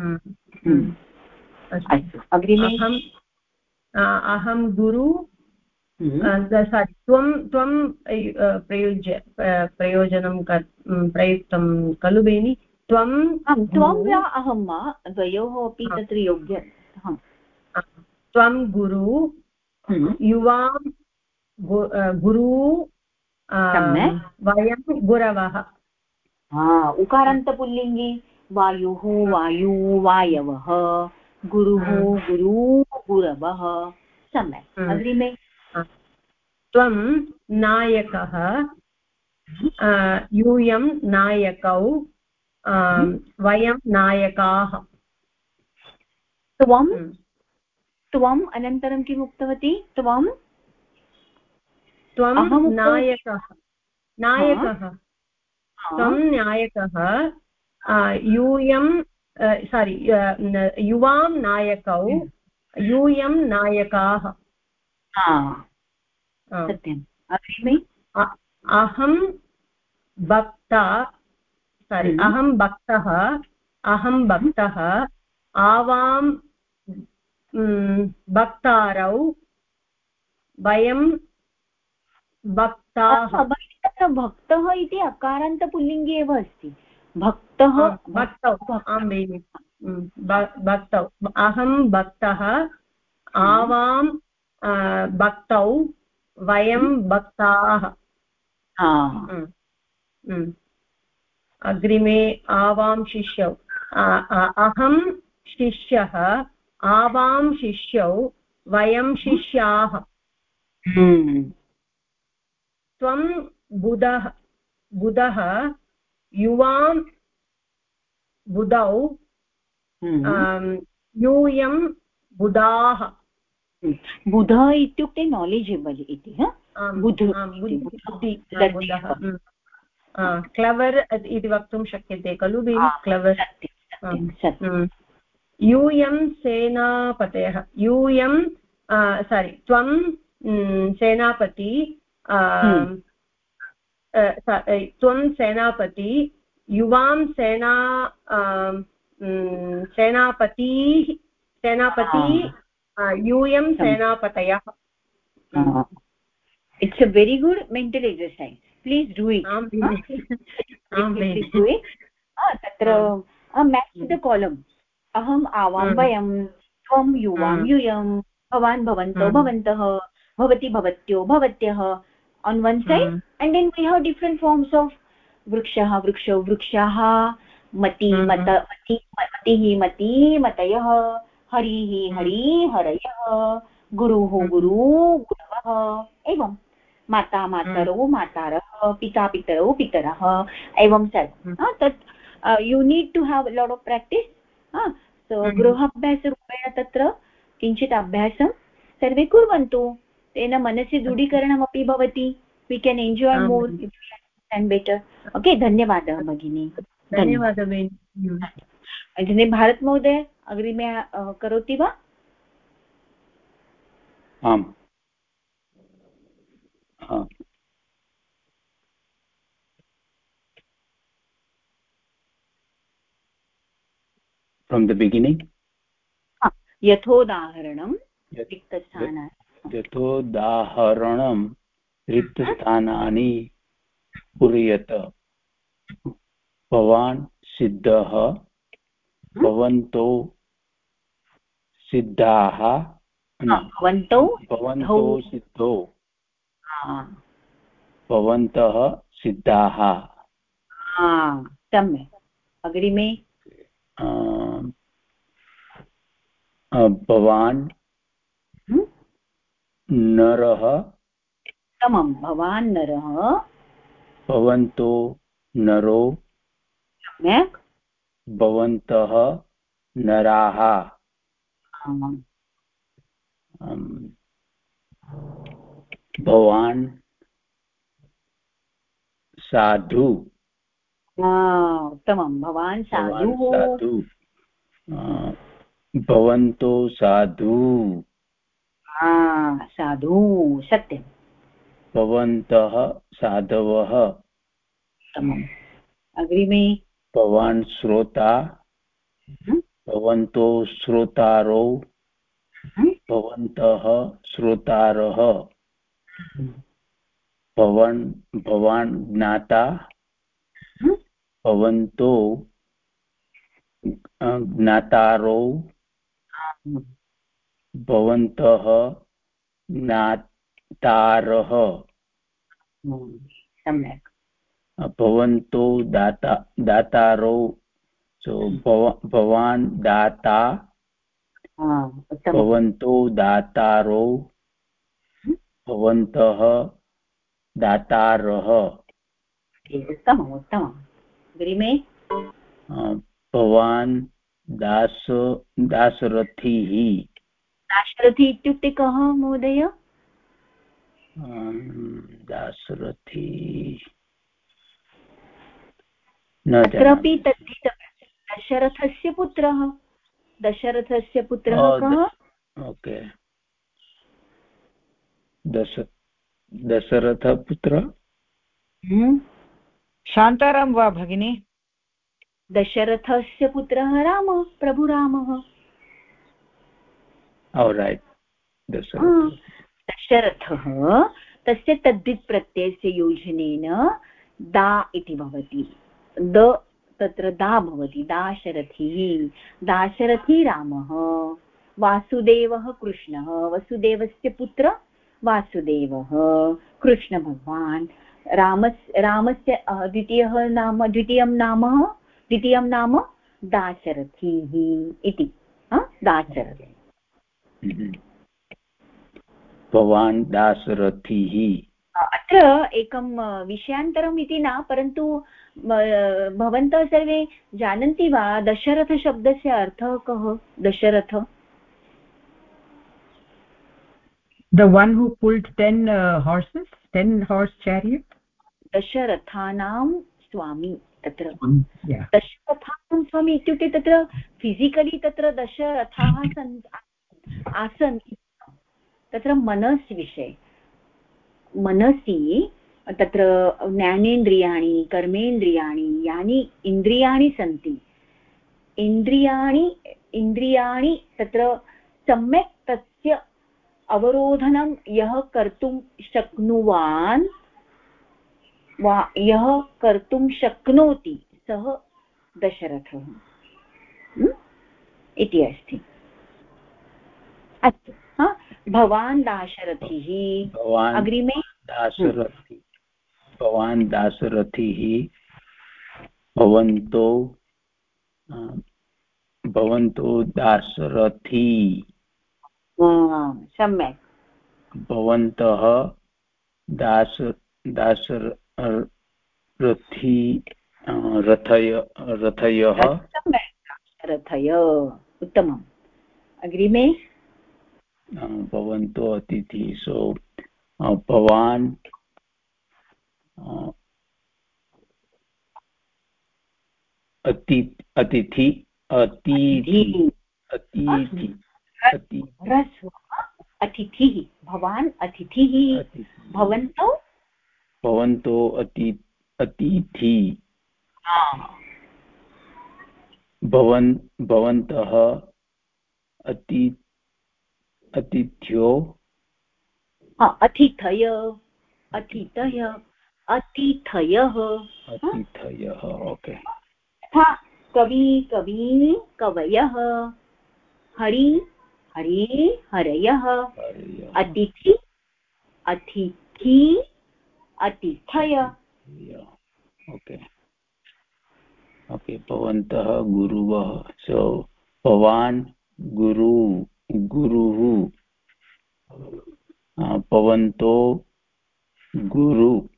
हम्म। हम्म। अस्तु. अग्रिमे अहं गुरु सारि त्वं त्वं प्रयुज्य प्रयोजनं प्रयुक्तं खलु बेनि त्वं त्वं वा अहं वा द्वयोः अपि तत्र योग्य त्वं गुरु। युवां गुरु वयं गुरवः उकारान्तपुल्लिङ्गे वायुः वायु वायवः गुरुः गुरु गुरवः सम्यक्। अग्रिमे त्वं नायकः यूयं नायकौ वयं नायकाः। त्वं? हम्म। त्वम् अनन्तरं किम् उक्तवती? त्वं? त्वं नायकः। नायकः। त्वं नायकः यूयं सारि युवां नायकौ यूयं नायकाः। सत्यम्। अग्रिमे अहं भक्ता सारि हम्म। अहं भक्तः अहं भक्तः आवां भक्तारौ वयं भक्ताः। भक्तः इति अकारान्तपुल्लिङ्गे एव अस्ति। भक्तः भक्तौ आं बेनि भक्तौ। अहं भक्तः आवां भक्तौ वयं भक्ताः। अग्रिमे आवां शिष्यौ। अहं शिष्यः आवां शिष्यौ वयं शिष्याः। त्वं बुधः बुधः युवां बुधौ यूयं बुधाः। बुध इत्युक्ते नालेजेबल् इति क्लवर् इति वक्तुं शक्यते खलु क्लवर् यूयं सेनापतयः यूयं सारि त्वं सेनापति हम्म। त्वं सेनापति युवां सेना सेनापती सेनापति यूयं सेनापतयः it's a very good mental exercise please do it तत्र मेच् द कालम् अहम् आवां वयं त्वं युवां यूयं भवान् भवन्तौ भवन्तः भवती भवत्यो भवत्यः on one side mm. and then we have different forms of वृक्षः वृक्षौ वृक्षाः मति. मत मति मतिः मती मतयः हरिः हरि हरयः गुरुः गुरु गुरवः एवं। माता मातरौ मातारः पिता पितरौ पितरः एवं सर्वं। तत् you need to have lot of practice so गृहाभ्यासरूपेण तत्र किञ्चित् अभ्यासं सर्वे कुर्वन्तु। तेन मनसि दृढीकरणमपि भवति। We can enjoy more and better okay धन्यवादः भगिनी। धन्यवादः भगिनी भारत महोदय अग्रिमे करोति वा? आम्। फ्रम् द बिगिनिङ्ग् यथोदाहरणं रिक्तस्थानानि यथोदाहरणं रिक्तस्थानानि कुर्यत। भवान् सिद्धः भवन्तौ सिद्धाः भवन्तौ भवन्तौ सिद्धौ। भवन्तः सिद्धाः। सम्यक्। अग्रिमे। भवान् नरः। उत्तमं। भवान् नरः। भवन्तो नरो। सम्यक्। भवन्तः नराः। भवान् साधु। उत्तमं। भवान् साधु। भवन्तो साधु। साधु सत्यं भवन्तः साधवः। अग्रिमे। भवान् श्रोता। भवन्तो श्रोतारौ। हम्म। भवन्तः श्रोतारः। भवन् भवान् ज्ञाता। भवन्तो ज्ञातारौ। भवन्तः ज्ञातारः। सम्यक्। भवन्तो दाता दातारौ। सो भवान् दाता भवन्तो दातारौ भवन्तः दातारः। उत्तमम् उत्तमम्। अग्रिमे भवान् दास दासरथिः। दाशरथी इत्युक्ते कः महोदय? दासरथी। न तत्रापि तद्धितम्। दशरथस्य पुत्रः। दशरथस्य पुत्रः कः? ओके। दश दशरथपुत्र? हम्म। शान्तारां वा भगिनी? दशरथस्य पुत्रः रामः प्रभुरामः। दशरथः। तस्य तद्धित् प्रत्ययस्य योजनेन दा इति भवति। द तत्र दा भवति दाशरथिः दाशरथी रामः वासुदेवः कृष्णः वसुदेवस्य पुत्र वासुदेवः कृष्णभगवान् रामस् रामस्य द्वितीयः नाम द्वितीयं नाम द्वितीयं नाम दाशरथीः इति दाशरथी। हम्म। भवान् दाशरथिः। अत्र एकं विषयान्तरम् इति न परन्तु भवन्तः सर्वे जानन्ति वा? दशरथशब्दस्य अर्थः कः? Dasharath. The one who pulled 10 uh, horses 10 horse chariot? दशरथानां स्वामी तत्र. दशरथानां स्वामी इत्युक्ते तत्र फिसिकलि तत्र दशरथाः सन् आसन्। तत्र मनस् विषये। मनसि तत्र ज्ञानेन्द्रियाणि कर्मेन्द्रियाणि यानि इन्द्रियाणि सन्ति। इन्द्रियाणि इन्द्रियाणि तत्र सम्यक् तस्य अवरोधनं यः कर्तुं शक्नुवान् वा यः कर्तुं शक्नोति सः दशरथः। इति अस्ति। अस्तु। भवान् दाशरथिः। अग्रिमे? दाशरथि। भवान् दाशरथिः भवन्तो भवन्तो दाशरथी सम्यक्। भवन्तः दास दास रथी रथय रथयः। रथय उत्तमम्। अग्रिमे भवन्तो अतिथि सो भवान् अति अतिथि अतिथि अतिथि अतिथिः भवान् अतिथिः भवन्तौ? भवन्तो अति अतिथि। भवन् भवन्तः अति अतिथ्यो। अतिथय अतिथय। अतिथयः। अतिथयः ओके। तथा कवि कवी कवयः। हरि हरि हरयः। अतिथि अतिथि अतिथय। ओके। ओके भवन्तः गुरुवः। सो भवान् गुरु गुरुः। भवन्तो गुरु।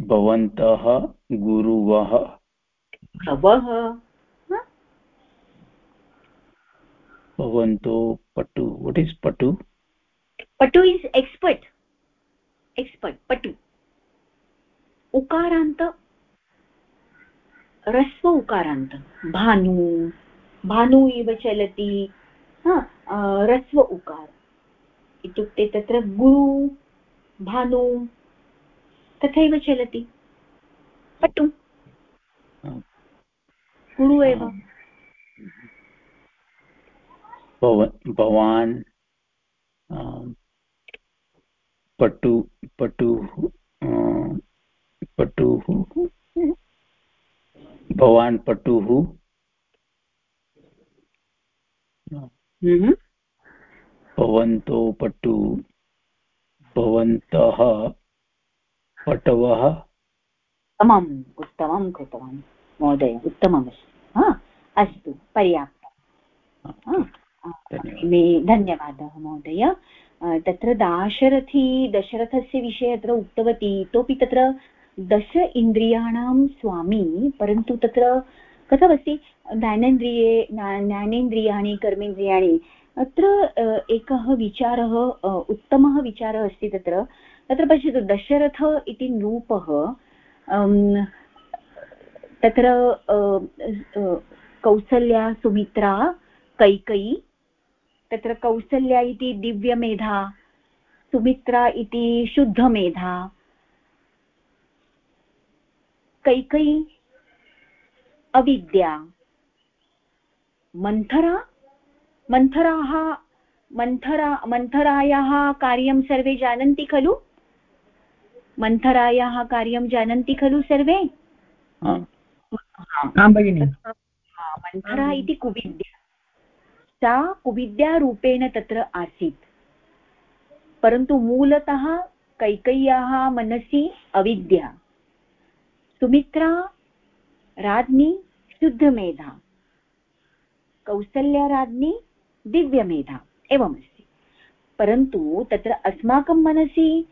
भवन्तः गुरुवः। भवः? भवन्तो पटु वट् इस् पटु? पटु इस् एक्स्पर्ट् एक्स्पर्ट् पटु। उकारान्त रस्व उकारान्त। भानु भानु इव चलति। रस्व उकार। इत्युक्ते तत्र गुरु भानु तथैव चलति। पटु। गुरु एव भवान् पटु पटुः पटुः भवान् पटुः हम्म। भवन्तो पटु भवन्तः पटवः। उत्तमम् उत्तमं कृतवान् महोदय उत्तममस्ति। अस्तु पर्याप्तम्। मे धन्यवादः महोदय। तत्र दाशरथी दशरथस्य विषये अत्र उक्तवती इतोपि तत्र दश इन्द्रियाणां स्वामी परन्तु तत्र कथमस्ति? ज्ञानेन्द्रिये ज्ञानेन्द्रियाणि कर्मेन्द्रियाणि अत्र एकः विचारः उत्तमः विचारः अस्ति तत्र। तत्र पश्यतु, दशरथ इति नृपः तत्र कौसल्या, सुमित्रा, कैकयी, तत्र कौसल्या इति दिव्यमेधा, सुमित्रा इति शुद्धमेधा। कैकयी, अविद्या। मन्थरा मन्थराः मन्थरा मन्थरायाः कार्यं सर्वे जानन्ति खलु? मन्थरायाः कार्यं जानन्ति खलु सर्वे? मन्थरा इति कुविद्या। सा कुविद्यारूपेण तत्र आसीत्। परन्तु मूलतः कैकय्याः मनसि अविद्या। सुमित्रा राज्ञी शुद्धमेधा। कौसल्याराज्ञी दिव्यमेधा। एवमस्ति। परन्तु तत्र अस्माकं मनसि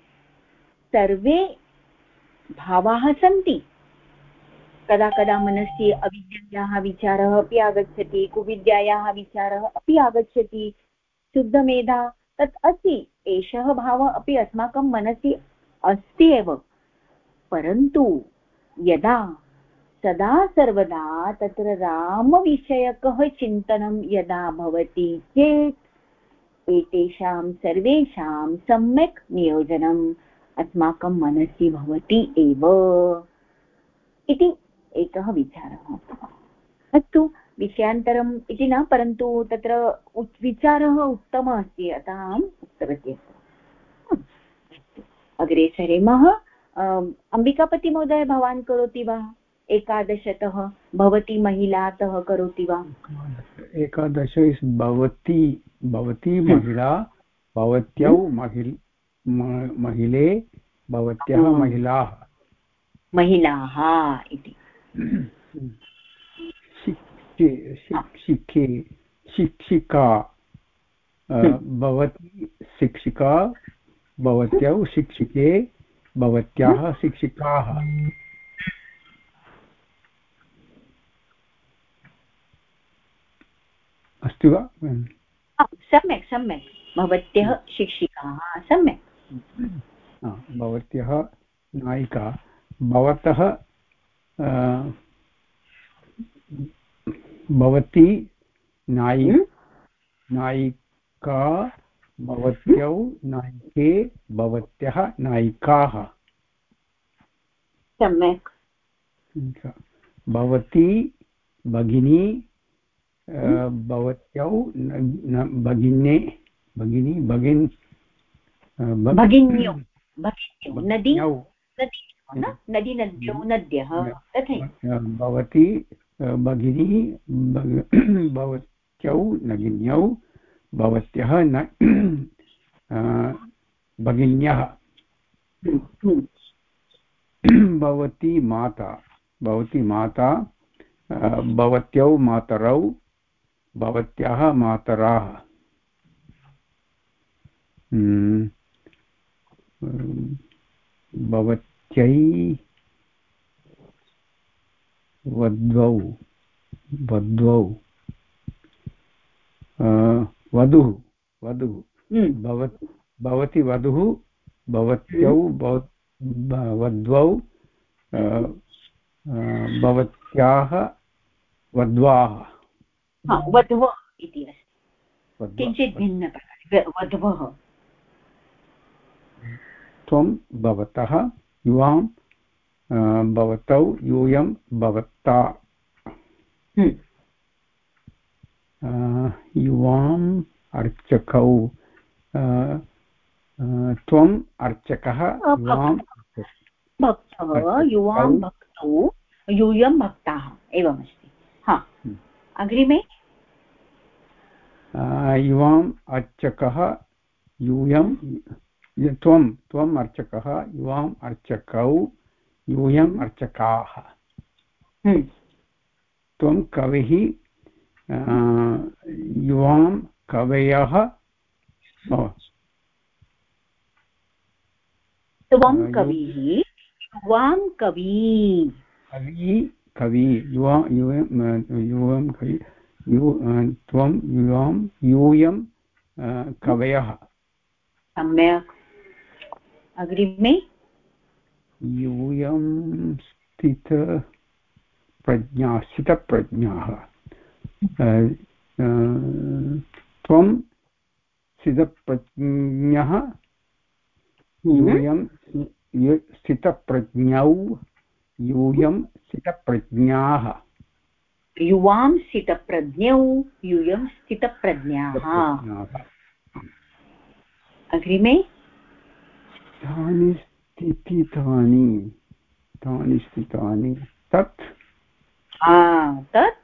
सर्वे भावाः सन्ति। कदा कदा मनसि अविद्यायाः विचारः अपि आगच्छति, कुविद्यायाः विचारः अपि आगच्छति। शुद्धमेधा तत् अस्ति एषः भावः अपि अस्माकं मनसि अस्ति एव। परन्तु यदा, सदा सर्वदा तत्र रामविषयकः चिन्तनं यदा भवति चेत्, एतेषां सर्वेषां सम्यक् नियोजनम् अस्माकं मनसि भवति एव। इति एकः विचारः अस्तु विषयान्तरम् इति न परन्तु तत्र विचारः उत्तमः अस्ति अतः अहम् उक्तवती अस्मि। अग्रे सरेमः अम्बिकापतिमहोदय भवान् करोति वा? एकादशतः भवती महिलातः करोति वा? एकादश इस् भवती भवती महिला [LAUGHS] भवत्यौ महिल। महिले भवत्याः महिलाः। महिलाः इति। शिक्षे शिक्षिका भवती शिक्षिका भवत्यौ शिक्षिके भवत्याः शिक्षिकाः। अस्ति वा? सम्यक् सम्यक्। भवत्यः शिक्षिकाः सम्यक्। भवत्यः नायिका भवतः भवती नायि हम्म? नायिका भवत्यौ नायिके भवत्यः नायिकाः सम्यक् भवती भगिनी हम्म? भवत्यौ भगिने भगिनी भगिन् भगिन्यौ भगिन्यौ नदी नदी नदी नद्यौ नद्यः तथैव भवती भगिनी [CLEARS THROAT] भवत्यौ नगिन्यौ भवत्यः न [CLEARS THROAT] भगिन्यः। [CLEARS THROAT] भवती माता भवती माता भवत्यौ मातरौ भवत्याः मातराः। भवत् त्यै वद्वौ वद्वौ वधुः वधुः। हम्म। भवति वधुः भवत्यौ वद्वौ भवत्याः वध्वाः। वधवः इति अस्ति। किञ्चित् भिन्नप्रकारे वधवः त्वं भवतः युवां भवतौ यूयं भवता हम्म। युवाम् अर्चकौ त्वम् अर्चकः युवां भक्तः युवां भक्तौ यूयं भक्ताः एवमस्ति। हा हम्म। अग्रिमे? युवाम् अर्चकः यूयं त्वं त्वम् अर्चकः युवाम् अर्चकौ यूयम् अर्चकाः। हम्म। त्वं कविः युवां कवयः त्वं कविः युवां कवी। कवि कवि युवा युवं कवि त्वं युवां यूयं कवयः। सम्यक्। अग्रिमे। यूयं स्थित प्रज्ञा स्थितप्रज्ञाः। त्वं स्थितप्रज्ञः यूयं स्थितप्रज्ञौ यूयं स्थितप्रज्ञाः। युवां स्थितप्रज्ञौ यूयं स्थितप्रज्ञाः। अग्रिमे। तानि स्थितानि तानि स्थितानि तत् तत्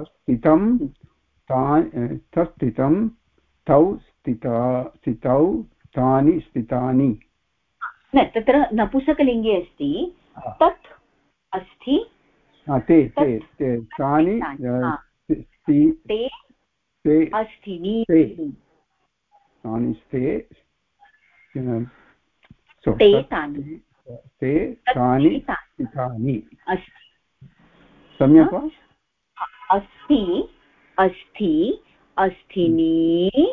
स्थितं तस्थितं तौ स्थिता स्थितौ तानि स्थितानि न तत्र नपुसकलिङ्गे अस्ति तत् अस्ति ते ते ते तानि ते अस्थिनि तानि ते ते तानि तानि सम्यक् वा? अस्ति अस्ति अस्थिनि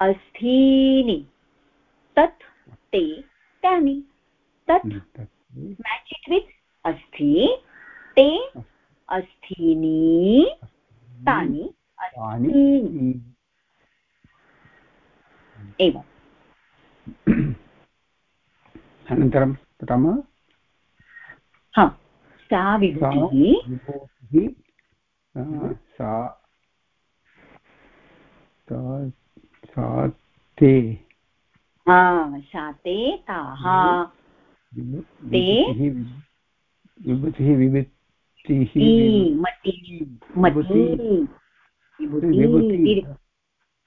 अस्थीनि तत् ते तानि तत् मेच् इट् वित् अस्ति ते अस्थीनि तानि अस्थीनि एवम् [CLEARS THROAT] अनन्तरं पठामः हा सा विभूतिः। सा सा ते। सा ते ताः। ते। विभूतिः विभूति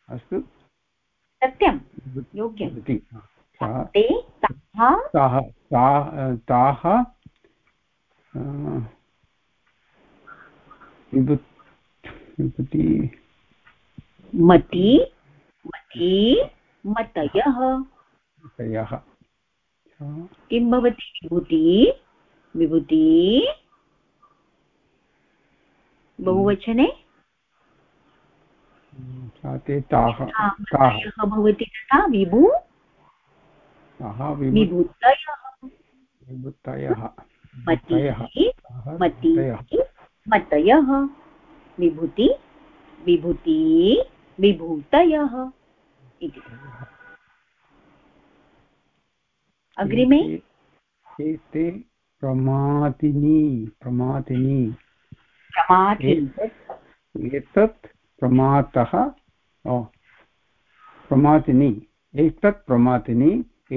अस्तु। सत्यं योग्यं। ते ताः ताः विभूति मति मति मतयः। मतयः। किं भवति विभूति? विभूति बहुवचने? ते ताः ताः। भवति तथा विभु विभूतयः। विभूतयः। मतिः मतयः। विभूति विभूति विभूतयः इति। अग्रिमे एते प्रमातिनी प्रमातिनी। एतत् प्रमातः प्रमातिनी एतत् प्रमातिनी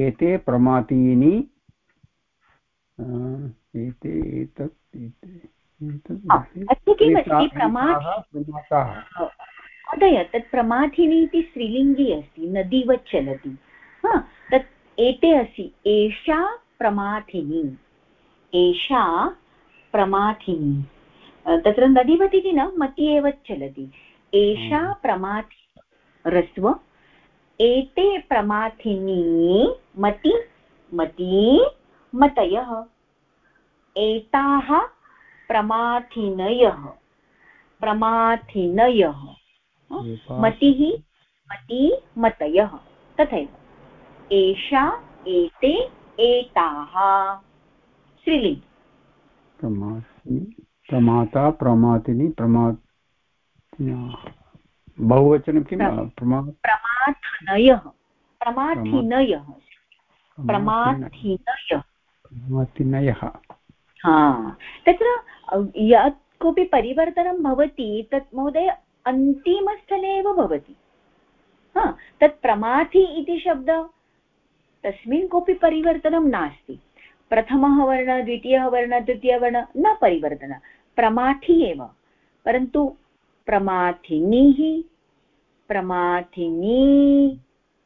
एते प्रमातीनि एते एतत् महोदय तत् प्रमाथिनी इति स्त्रीलिङ्गी अस्ति नदीवत् चलति। तत् एते अस्ति एषा प्रमाथिनी एषा प्रमाथिनी। तत्र नदीवत् इति न मति एव चलति। एषा प्रमाथि ह्रस्व एते प्रमाथिनी मति मती मतयः। एताः प्रमाथिनयः। प्रमाथिनयः। मतिः मती मतयः। तथैव। एषा एते एताः। स्त्रीलिङ्ग्। प्रमाता प्रमातिनि प्रमा बहुवचनं किं? प्रमाथनयः। प्रमाथिनयः। प्रमाथिनयः। प्रमाथिनयः। हा। तत्र यत् कोऽपि परिवर्तनं भवति तत् महोदय अन्तिमस्थले एव भवति। हा। तत् प्रमाथि इति शब्द तस्मिन् कोऽपि परिवर्तनं नास्ति। प्रथमः वर्णः द्वितीयः वर्णः तृतीयवर्णः न परिवर्तन। प्रमाथि एव। परन्तु प्रमाथिनीः प्रमाथिनी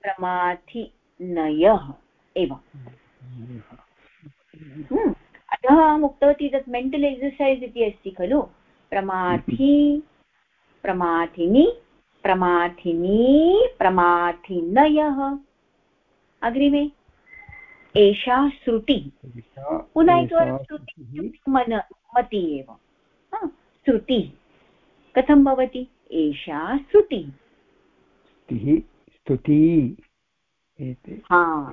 प्रमाथिनयः एव। हम्म। अतः अहम् उक्तवती तत् मेण्टल् एक्ससैस् इति अस्ति खलु? प्रमाथि प्रमाथिनी प्रमाथिनी प्रमाथिनयः। अग्रिमे। एषा श्रुतिः। पुनः एकवारं श्रुतिः मन मति एव। श्रुतिः। कथं भवति? एषा श्रुतिः। स्तुतिः। हा।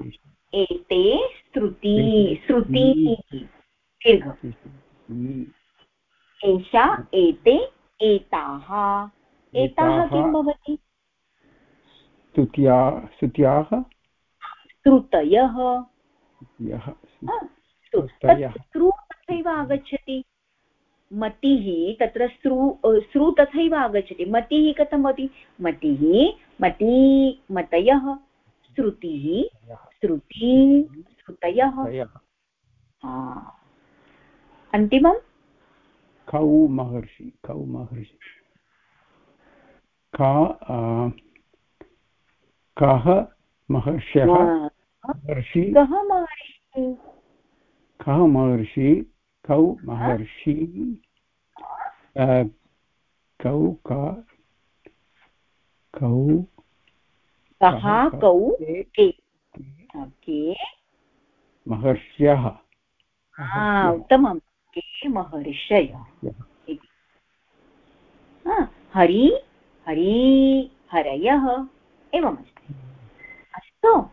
एते स्तुति। श्रुति दीर्घ एषा एते एताः। एताः किं भवति? स्तुत्या स्तुत्याः? श्रुतयः श्रु तथैव आगच्छति। मतिः तत्र श्रु श्रु तथैव आगच्छति। मतिः कथं भवति? मतिः मती मतयः श्रुतिः श्रुति श्रुतयः। अन्तिमं कौ महर्षि कौ महर्षि। का कः महर्ष्यः? महर्षि। कः महर्षि? कः महर्षि? कौ महर्षि कौ का कौ कः कौ के? महर्ष्यः। उत्तमं। के महर्षय। हरि हरि हरयः। एवमस्ति। अस्तु।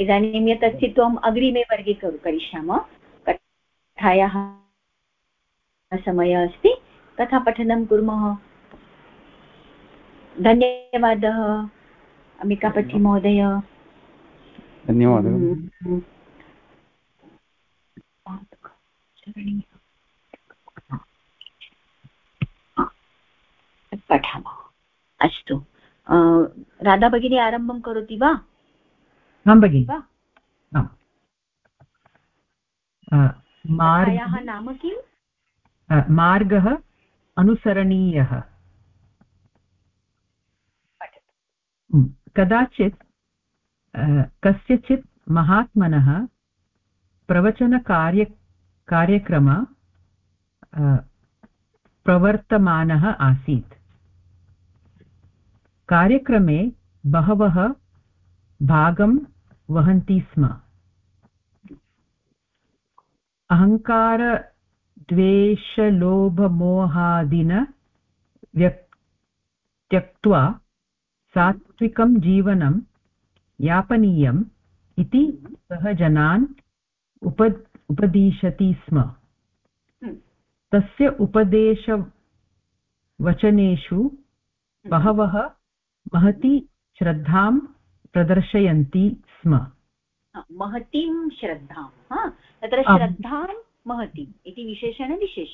इदानीं यत् अस्ति त्वम् अग्रिमे वर्गे करिष्यामः। कथायाः समयः अस्ति। कथापठनं कुर्मः। धन्यवादः अमिकापति महोदय। धन्यवादः। हम्म। पठामः। अस्तु। राधा भगिनी आरम्भं करोति वा? आं भगिनि। मार्गः नाम किम्? मार्गः अनुसरणीयः। कदाचित् कस्यचित् महात्मनः प्रवचनकार्य कार्यक्रम प्रवर्तमानः आसीत्। कार्यक्रमे बहवः भागं वहन्ति स्म। अहङ्कारद्वेषलोभमोहादिन व्यक् त्यक्त्वा सात्विकं जीवनं यापनीयम् इति सः जनान् उप उपदिशति स्म। हम्म। तस्य उपदेशवचनेषु बहवः महती श्रद्धां प्रदर्शयन्ति स्म। महतीं श्रद्धां तत्र श्रद्धां महतीम् इति विशेषण विशेष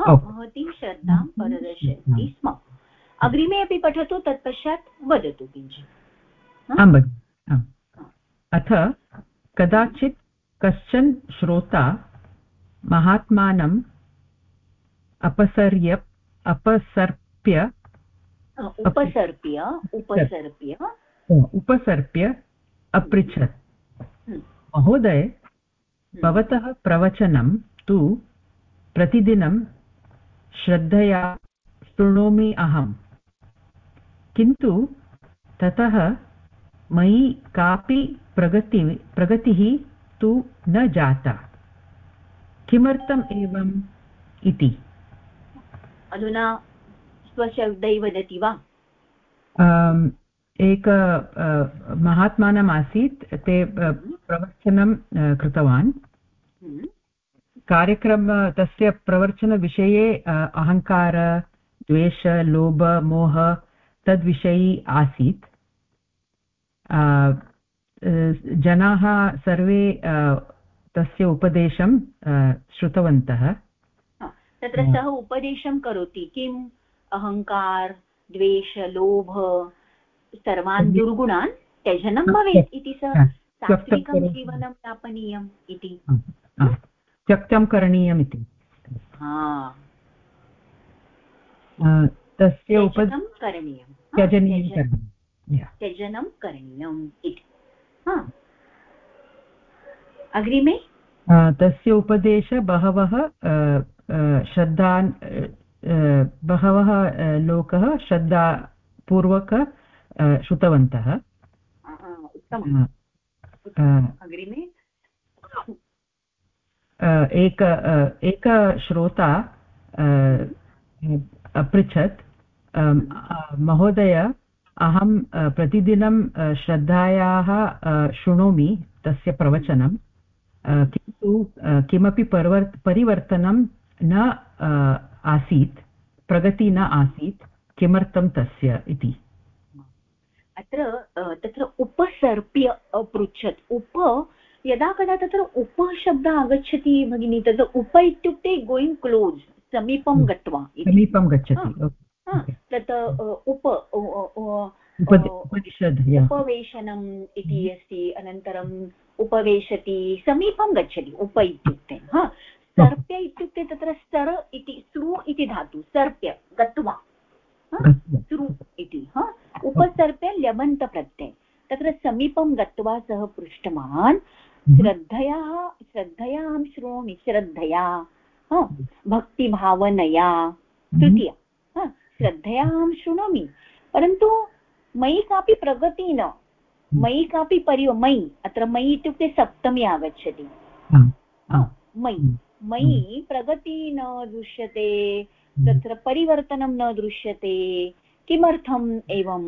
महतीं श्रद्धां प्रदर्शयन्ति स्म। अग्रिमे अपि पठतु तत्पश्चात् वदतु किञ्चित्। अथ कदाचित् कश्चन श्रोता महात्मानम् अपसर्य अपसर्प्य उपसर्प्य उपसर्प्य। उपसर्प्य अपृच्छत्। हम्म। महोदय। भवतः प्रवचनं तु प्रतिदिनं श्रद्धया शृणोमि अहम्। किन्तु ततः मयि कापि प्रगति प्रगतिः तु न जाता। किमर्थम् एवम् इति? अधुना स्वशब्दैः वदति वा? एक महात्मानम् आसीत् ते प्रवचनं कृतवान्। हम्म। कार्यक्रम तस्य प्रवचनविषये अहङ्कार द्वेष लोभ मोह तद्विषयी आसीत्। जनाः सर्वे तस्य उपदेशं श्रुतवन्तः। तत्र सः उपदेशं करोति। किम्? अहङ्कार द्वेष लोभ सर्वान् दुर्गुणान् त्यजनं भवेत् इति स सात्विकं जीवनं यापनीयम् इति। त्यक्तं करणीयम् इति। तस्य उपनं करणीयं त्यजनं करणीयम् इति। अग्रिमे? तस्य उपदेश बहवः श्रद्धान् बहवः लोकः श्रद्धापूर्वक श्रुतवन्तः। एक एक श्रोता अपृच्छत्। महोदय अहं प्रतिदिनं श्रद्धायाः शृणोमि तस्य प्रवचनं। किन्तु किमपि पर्वर् परिवर्तनं न आसीत् प्रगति न आसीत् किमर्थं तस्य इति। अत्र तत्र उपसर्प्य अपृच्छत्। उप यदा कदा तत्र उपशब्दः आगच्छति भगिनी तत्र उप इत्युक्ते गोयिङ्ग् क्लोस् समीपं गत्वा समीपं गच्छति तत् उप उपवेशनम् इति अस्ति अनन्तरम् उपवेशति समीपं गच्छति उप इत्युक्ते हा। सर्प्य इत्युक्ते तत्र सर इति स्रु इति धातु सर्प्य गत्वा। स्रु इति हा? ल्यबन्तप्रत्यय तत्र समीपं गत्वा सः पृष्टवान् श्रद्धया श्रद्धया अहं शृणोमि श्रद्धया भक्तिभावनया तृतीया श्रद्धया अहं शृणोमि परन्तु मयि कापि प्रगतिः न। मयि कापि परि मयि अत्र मयि इत्युक्ते सप्तमी आगच्छति। मयि मयि प्रगति न दृश्यते। तत्र परिवर्तनं न दृश्यते किमर्थम् एवं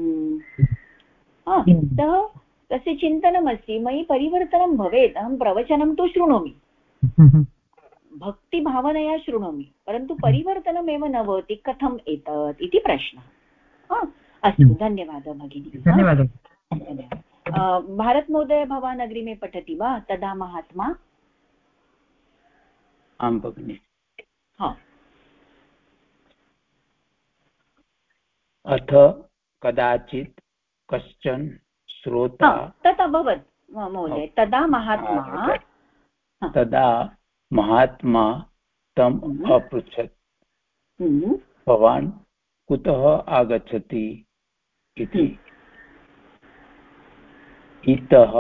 सः तस्य चिन्तनमस्ति मयि परिवर्तनं भवेत् अहं प्रवचनं तु शृणोमि। भक्तिभावनया शृणोमि परन्तु परिवर्तनमेव न भवति कथम् एतत् इति प्रश्नः। अस्तु हम्म। धन्यवादः भगिनी। धन्यवादः। भारतमहोदय भवान् अग्रिमे पठति वा? तदा महात्मा? आं भगिनि। अथ कदाचित् कश्चन श्रोता। तत् अभवत् महोदय तदा महात्मा तदा महात्मा तम् हम्म। अपृच्छत्। हम्म। भवान् कुतः आगच्छति इति। हम्म। इतः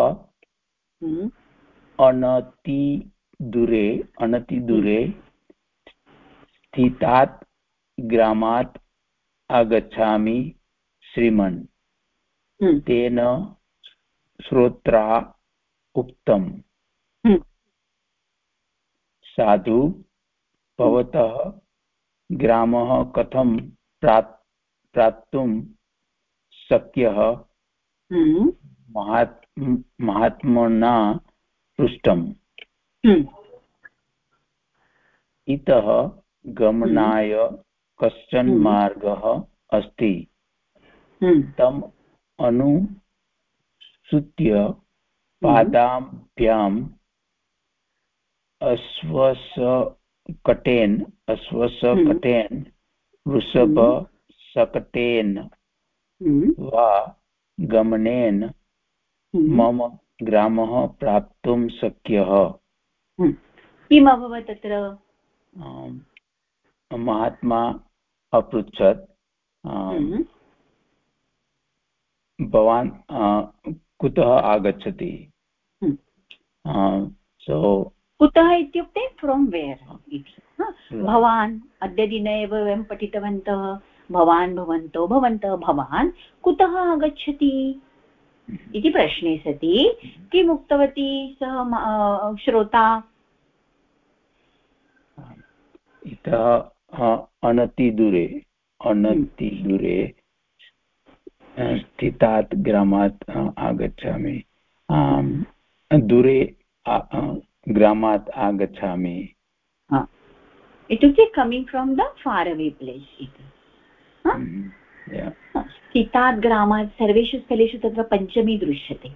अनतिदूरे अनतिदूरे स्थितात् ग्रामात् आगच्छामि श्रीमन्। तेन श्रोत्रा उक्तम्। साधु भवतः ग्रामः कथं प्राप् प्राप्तुं शक्यः? महात् महात्मना पृष्टम्। इतः गमनाय कश्चन मार्गः? अस्ति। तम् अनुसृत्य पादाभ्याम् अश्वसकटेन अश्वसकटेन वृषभसकटेन वा गमनेन मम ग्रामः प्राप्तुं शक्यः। किम् अभवत् तत्र महात्मा अपृच्छत्। भवान् कुतः आगच्छति? सो कुतः इत्युक्ते फ्रोम् वेर् इति भवान् अद्यदिने एव वयं पठितवन्तः। भवान् भवन्तो भवन्तः भवान् कुतः आगच्छति? इति प्रश्ने सति। किम् उक्तवती सः श्रोता? इतः अनतिदूरे। अनतिदूरे स्थितात् ग्रामात् आगच्छामि। दूरे ग्रामात् आगच्छामि। इत्युक्ते coming from the far away place इति। स्थितात् ग्रामात् सर्वेषु स्थलेषु तत्र पञ्चमी दृश्यते।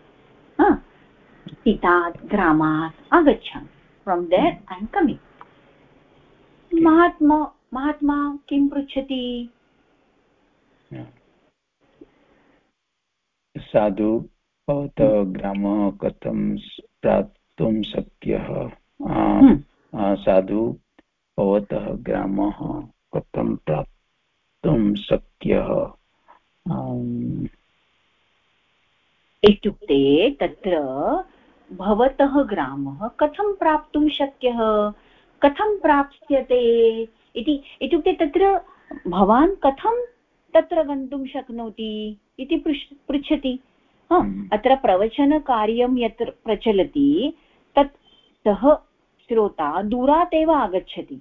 स्थितात् ग्रामात् आगच्छामि। From there I am coming महात्मा महात्मा किं पृच्छति? साधु भवतः ग्रामः कथं प्राप्तुं शक्यः? साधु भवतः ग्रामः कथं प्राप्तुं शक्यः? इत्युक्ते तत्र भवतः ग्रामः कथं प्राप्तुं शक्यः? कथं प्राप्स्यते? इति इत्युक्ते तत्र भवान् कथं तत्र गन्तुं शक्नोति इति पृच्छ पृच्छति। हम्म। अत्र प्रवचनकार्यं यत्र प्रचलति तत् सः श्रोता दूरात् एव आगच्छति।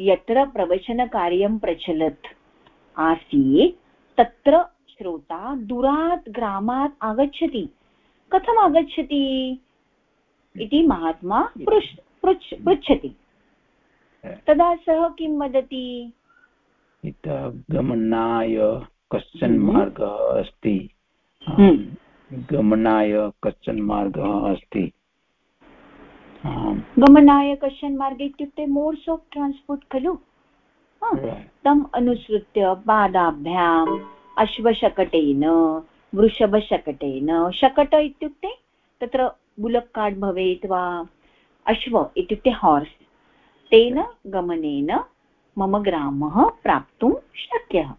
यत्र प्रवचनकार्यं प्रचलत् आसीत् तत्र श्रोता दूरात् ग्रामात् आगच्छति। कथम् आगच्छति इति महात्मा पृच्छ पृच्छ पृच्छति। तदा सः किं वदति? इतः गमनाय कश्चन हम्म। मार्गः अस्ति? हम्म। गमनाय कश्चन मार्गः अस्ति? गमनाय कश्चन मार्ग इत्युक्ते मोड्स् आफ् ट्रान्स्पोर्ट् खलु? तम् अनुसृत्य पादाभ्याम् अश्वशकटेन वृषभशकटेन शकट इत्युक्ते तत्र बुलक् कार्ड् भवेत् वा? अश्व इत्युक्ते हार्स्। तेन गमनेन मम ग्रामः प्राप्तुं शक्यः।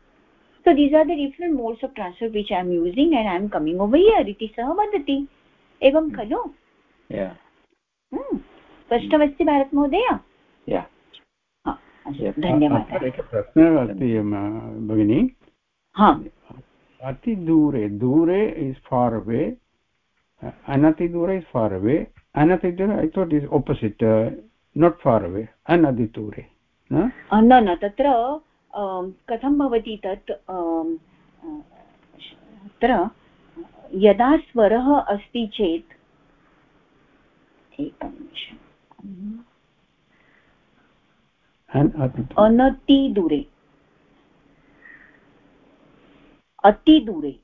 So these are the different modes of transfer which I am using and I am coming over here इति सः वदति। एवं खलु? Hmm. स्पष्टमस्ति भारत महोदय अतिदूरे दूरे इस् फार् अवे अनतिदूरे is far away अनतिदूरे I thought is opposite uh, not far away न न तत्र कथं भवति तत् तत्र यदा स्वरः अस्ति चेत् एकं निमिषम्। अनतिदूरे। अतिदूरे।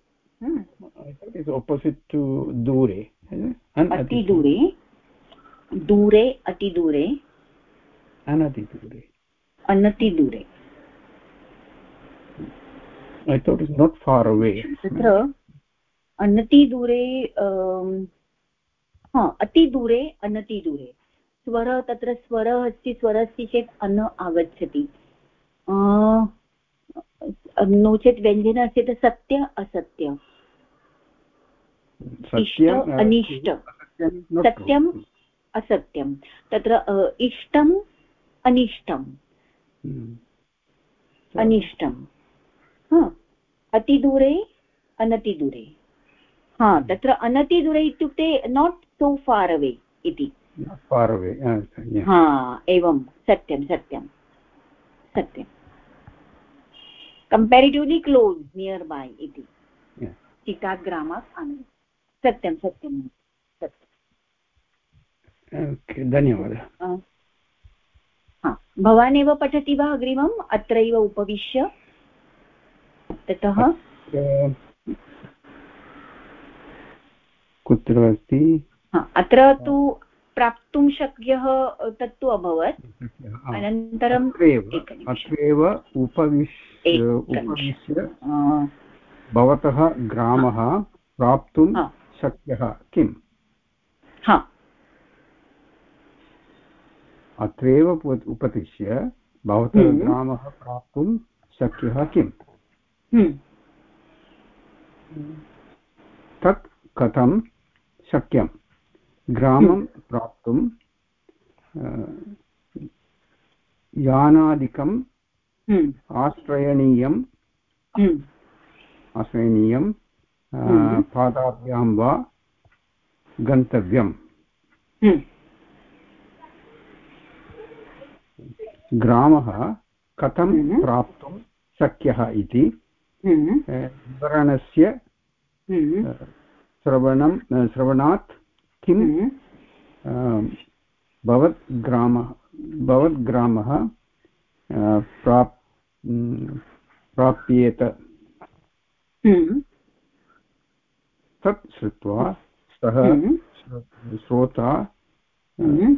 Opposite अति दूरे दूरे अति दूरे अनति दूरे। अनति दूरे। I thought it's not far away. तत्र अनति दूरे हा अति दूरे अनति दूरे। स्वर तत्र स्वरः अस्ति स्वरः अस्ति चेत् अन्न आगच्छति। नो चेत् व्यञ्जनम् अस्ति चेत् सत्य असत्य। इष्ट अनिष्ट। सत्यम् असत्यं। तत्र इष्टम् अनिष्टम्। हम्म। अनिष्टम्। अतिदूरे अनतिदूरे। हा हम्म। तत्र अनतिदूरे इत्युक्ते नाट् सो फार् अवे इति। हा एवं सत्यं सत्यं। सत्यं कम्पेरिटिव्लि क्लोस् नियर् बै इति। चितात् ग्रामात् आनयति सत्यं सत्यं सत्यं धन्यवादः। भवान् एव पठति वा अग्रिमम्? अत्रैव उपविश्य। ततः। कुत्र अस्ति? अत्र तु प्राप्तुं शक्यः तत्तु अभवत्। अनन्तरम् अत्रैव उपविश्य उपविश्य भवतः ग्रामः प्राप्तुं शक्यः किम्? अत्रैव उपतिश्य भवतः हम्म। ग्रामः प्राप्तुं शक्यः किम् हम्म। तत् कथं शक्यं ग्रामं हम्म। प्राप्तुं यानादिकम् आश्रयणीयम् आश्रयणीयं हम्म। पादाभ्यां वा गन्तव्यम् ग्रामः कथं हम्म। प्राप्तुं शक्यः इति विवरणस्य श्रवणं श्रवणात् किं भवत् ग्रामः भवत् ग्रामः प्राप् प्राप्येत तत् श्रुत्वा सः हम्म। श्रोता हम्म।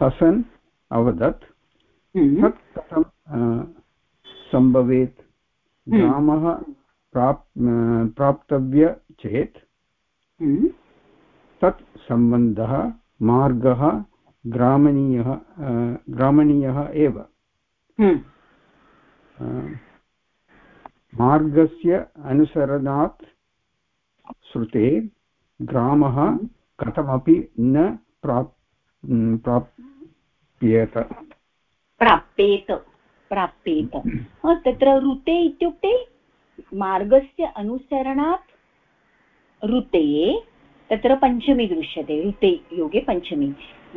हसन् अवदत् हम्म। तत् कथं सम्भवेत् ग्रामः प्राप् प्राप्तव्य चेत् हम्म। तत् सम्बन्धः मार्गः ग्रामणीयः ग्रामणीयः एव हम्म। मार्गस्य अनुसरणात् श्रुते ग्रामः हम्म। कथमपि न प्राप् प्राप्येत प्राप्येत प्राप्येत तत्र ऋते इत्युक्ते मार्गस्य अनुसरणात् ऋते तत्र पञ्चमी दृश्यते ऋते योगे पञ्चमी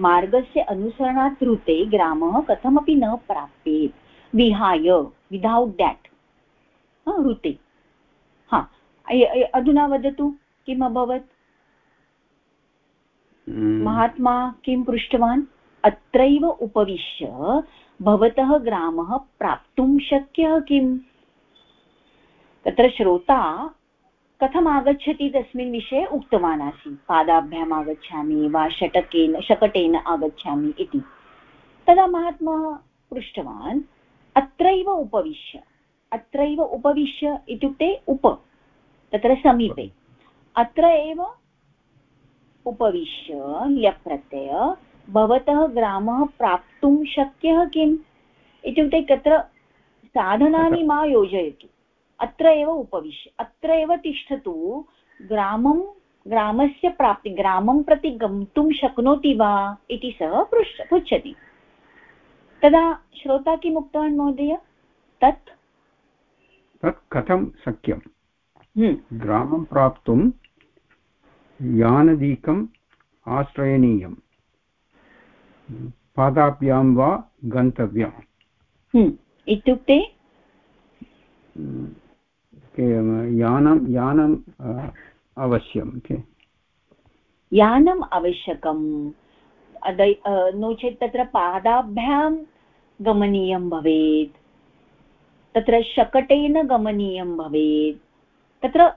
मार्गस्य अनुसरणात् ऋते ग्रामः कथमपि न प्राप्येत् विहाय विदौट् देट् ऋते हा अधुना वदतु किम् अभवत्। महात्मा किं पृष्टवान् अत्रैव उपविश्य, भवतः ग्रामः प्राप्तुं शक्यः किम्? तत्र श्रोता कथम् आगच्छति तस्मिन् विषये उक्तवान् आसीत्, पादाभ्याम् आगच्छामि वा षटकेन शकटेन आगच्छामि इति। तदा महात्मा पृष्टवान्, अत्रैव उपविश्य अत्रैव उपविश्य इत्युक्ते उप, तत्र समीपे। अत्र एव उपविश्य, ल्यप्रत्यय भवतः ग्रामः प्राप्तुं शक्यः किम्? इत्युक्ते तत्र साधनानि मा योजयतु। अत्र एव उपविश्य अत्र एव तिष्ठतु। ग्रामं ग्रामस्य प्राप्ति ग्रामं प्रति गन्तुं शक्नोति वा इति सः पृष्ठ पृच्छति। तदा श्रोता किम् उक्तवान् महोदय? तत्? तत् कथं शक्यं हम्म। ग्रामं प्राप्तुं यानदीकम् आश्रयणीयम्। पादाभ्यां वा गन्तव्यम्। हम्म। इत्युक्ते? यानं यानम् अवश्यम् यानम् आवश्यकम्। नो चेत् तत्र पादाभ्यां गमनीयं भवेत्। तत्र शकटेन गमनीयं भवेत्। तत्र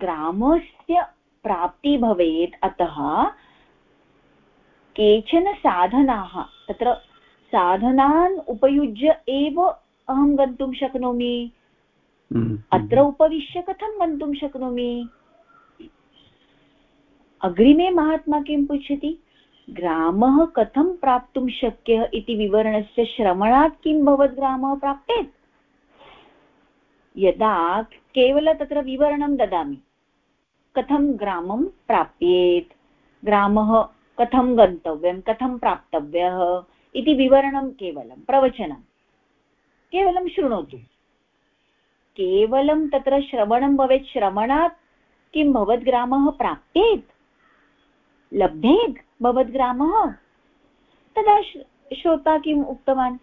ग्रामस्य प्राप्ति भवेत् अतः केचन साधनाः तत्र साधनान् उपयुज्य एव अहं गन्तुं शक्नोमि। हम्म, अत्र उपविश्य कथं गन्तुं शक्नोमि? अग्रिमे महात्मा किं पृच्छति? ग्रामः कथं प्राप्तुं शक्यः इति विवरणस्य श्रवणात् किं भवत् ग्रामः प्राप्तेत्? यदा केवल तत्र विवरणं ददामि कथं ग्रामं प्राप्येत्? ग्रामः कथं गन्तव्यं, कथं प्राप्तव्यः इति विवरणं केवलं, प्रवचनं। केवलं शृणोतु। केवलं तत्र श्रवणं भवेत्, श्रवणात् किं भवद्ग्रामः प्राप्येत्? लभ्येत् भवद्ग्रामः तदा श्रोता किम् उक्तवान्?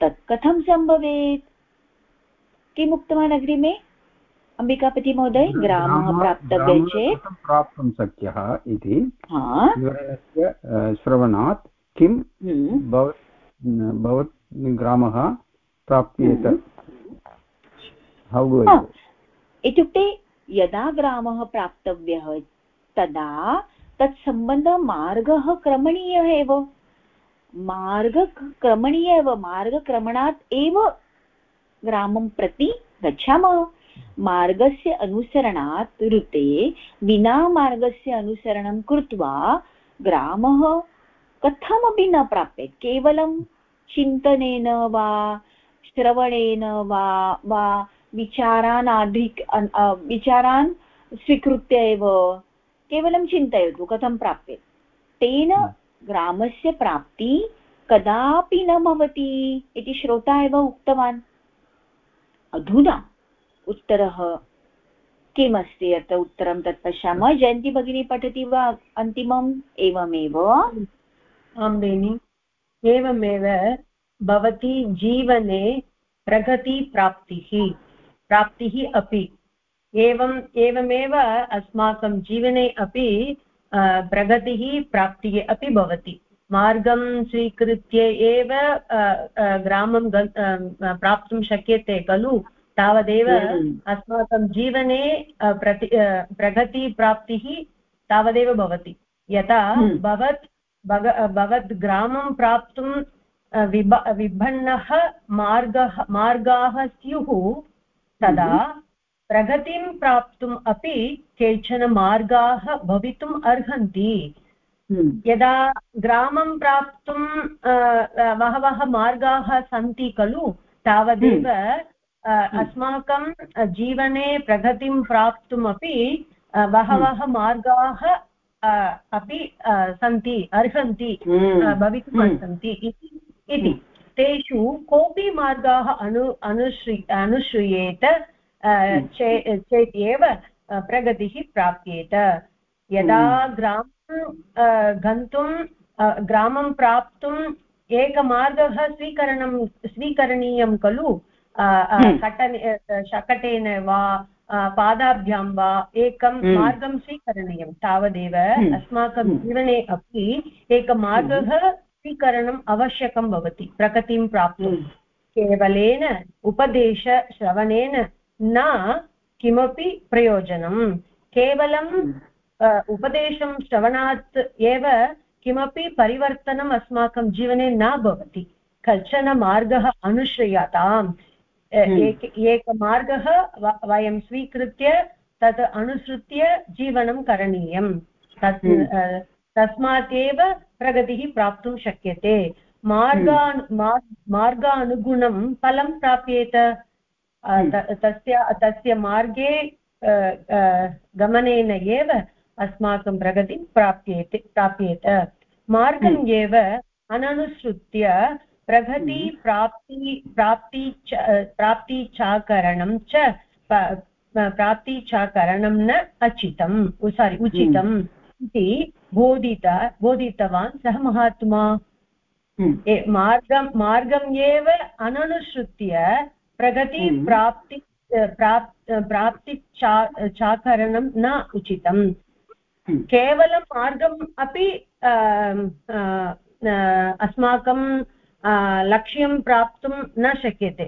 तत् कथं सम्भवेत्? किम् उक्तवान् अग्रिमे? अम्बिकापति महोदय ग्रामः प्राप्तव्य चेत् प्राप्तुं शक्यः इति। विवरणस्य श्रवणात् किं हम्म। भवत् ग्रामः प्राप्येत? हम्म। इत्युक्ते यदा ग्रामः प्राप्तव्यः तदा तत्सम्बन्धः मार्गः क्रमणीयः एव। मार्ग क्रमणीय एव। मार्गक्रमणात् एव ग्रामं प्रति गच्छामः। मार्गस्य अनुसरणात् ऋते विना मार्गस्य अनुसरणं कृत्वा ग्रामः कथमपि न प्राप्येत्। केवलं चिन्तनेन वा श्रवणेन वा वा विचारान् अधिक विचारान् स्वीकृत्य एव केवलं चिन्तयतु कथं प्राप्येत्। तेन ग्रामस्य प्राप्ति कदापि न भवति इति श्रोता एव उक्तवान्। अधुना उत्तरः किमस्ति अत्र उत्तरं तत् पश्यामः? जयन्ती भगिनी पठति वा अन्तिमम्? एवमेव? आं बेनि एवमेव भवती जीवने प्रगतिप्राप्तिः। प्राप्तिः अपि। एवम्, एवमेव अस्माकं जीवने अपि प्रगतिः, प्राप्तिः अपि भवति। मार्गं स्वीकृत्य एव ग्रामं प्राप्तुं शक्यते खलु? तावदेव हम्म। अस्माकं जीवने प्रति प्रगतिप्राप्तिः तावदेव भवति यथा हम्म। भवत् ग्रामं प्राप्तुं विभ विभिन्नः मार्गः मार्गाः स्युः तदा हम्म। प्रगतिं प्राप्तुम् अपि केचन मार्गाः भवितुम् अर्हन्ति। यदा ग्रामं प्राप्तुं बहवः मार्गाः सन्ति खलु तावदेव। अस्माकं जीवने प्रगतिं प्राप्तुमपि बहवः मार्गाः अपि सन्ति अर्हन्ति भवितुम् अर्हन्ति इति तेषु कोऽपि मार्गाः अनु अनुश्रि अनुश्रूयेत चेत् एव प्रगतिः प्राप्येत। यदा ग्रामं गन्तुं ग्रामं प्राप्तुम् एकमार्गः स्वीकरणं स्वीकरणीयं खलु कटने शकटेन वा पादाभ्यां वा एकं हम्म। मार्गं स्वीकरणीयं तावदेव हम्म। अस्माकं हम्म। जीवने अपि एकमार्गः स्वीकरणम् आवश्यकं भवति प्रगतिं प्राप्तुं केवलेन उपदेशश्रवणेन न किमपि प्रयोजनं केवलं उपदेशं श्रवणात् एव किमपि परिवर्तनम् अस्माकं जीवने न भवति कश्चन मार्गः अनुश्रयताम् एकमार्गः वयं स्वीकृत्य तत् अनुसृत्य जीवनं करणीयं। तत् तस्मात् एव प्रगतिः प्राप्तुं शक्यते। मार्गान् मार्गानुगुणं फलं प्राप्येत। तस्य तस्य मार्गे गमनेन एव अस्माकं प्रगतिं प्राप्येते प्राप्येत। मार्गम् एव अननुसृत्य प्रगति प्राप्ति प्राप्ति च प्राप्तिचाकरणं च प्राप्तिचाकरणं न अचितम्। सारि उचितम् इति बोधित बोधितवान् सः महात्मा। मार्गं मार्गम् एव अननुसृत्य प्रगति प्राप्ति प्राप् प्राप्तिचा चाकरणं न उचितम्। केवलं मार्गम् अपि अस्माकं लक्ष्यं प्राप्तुं न शक्यते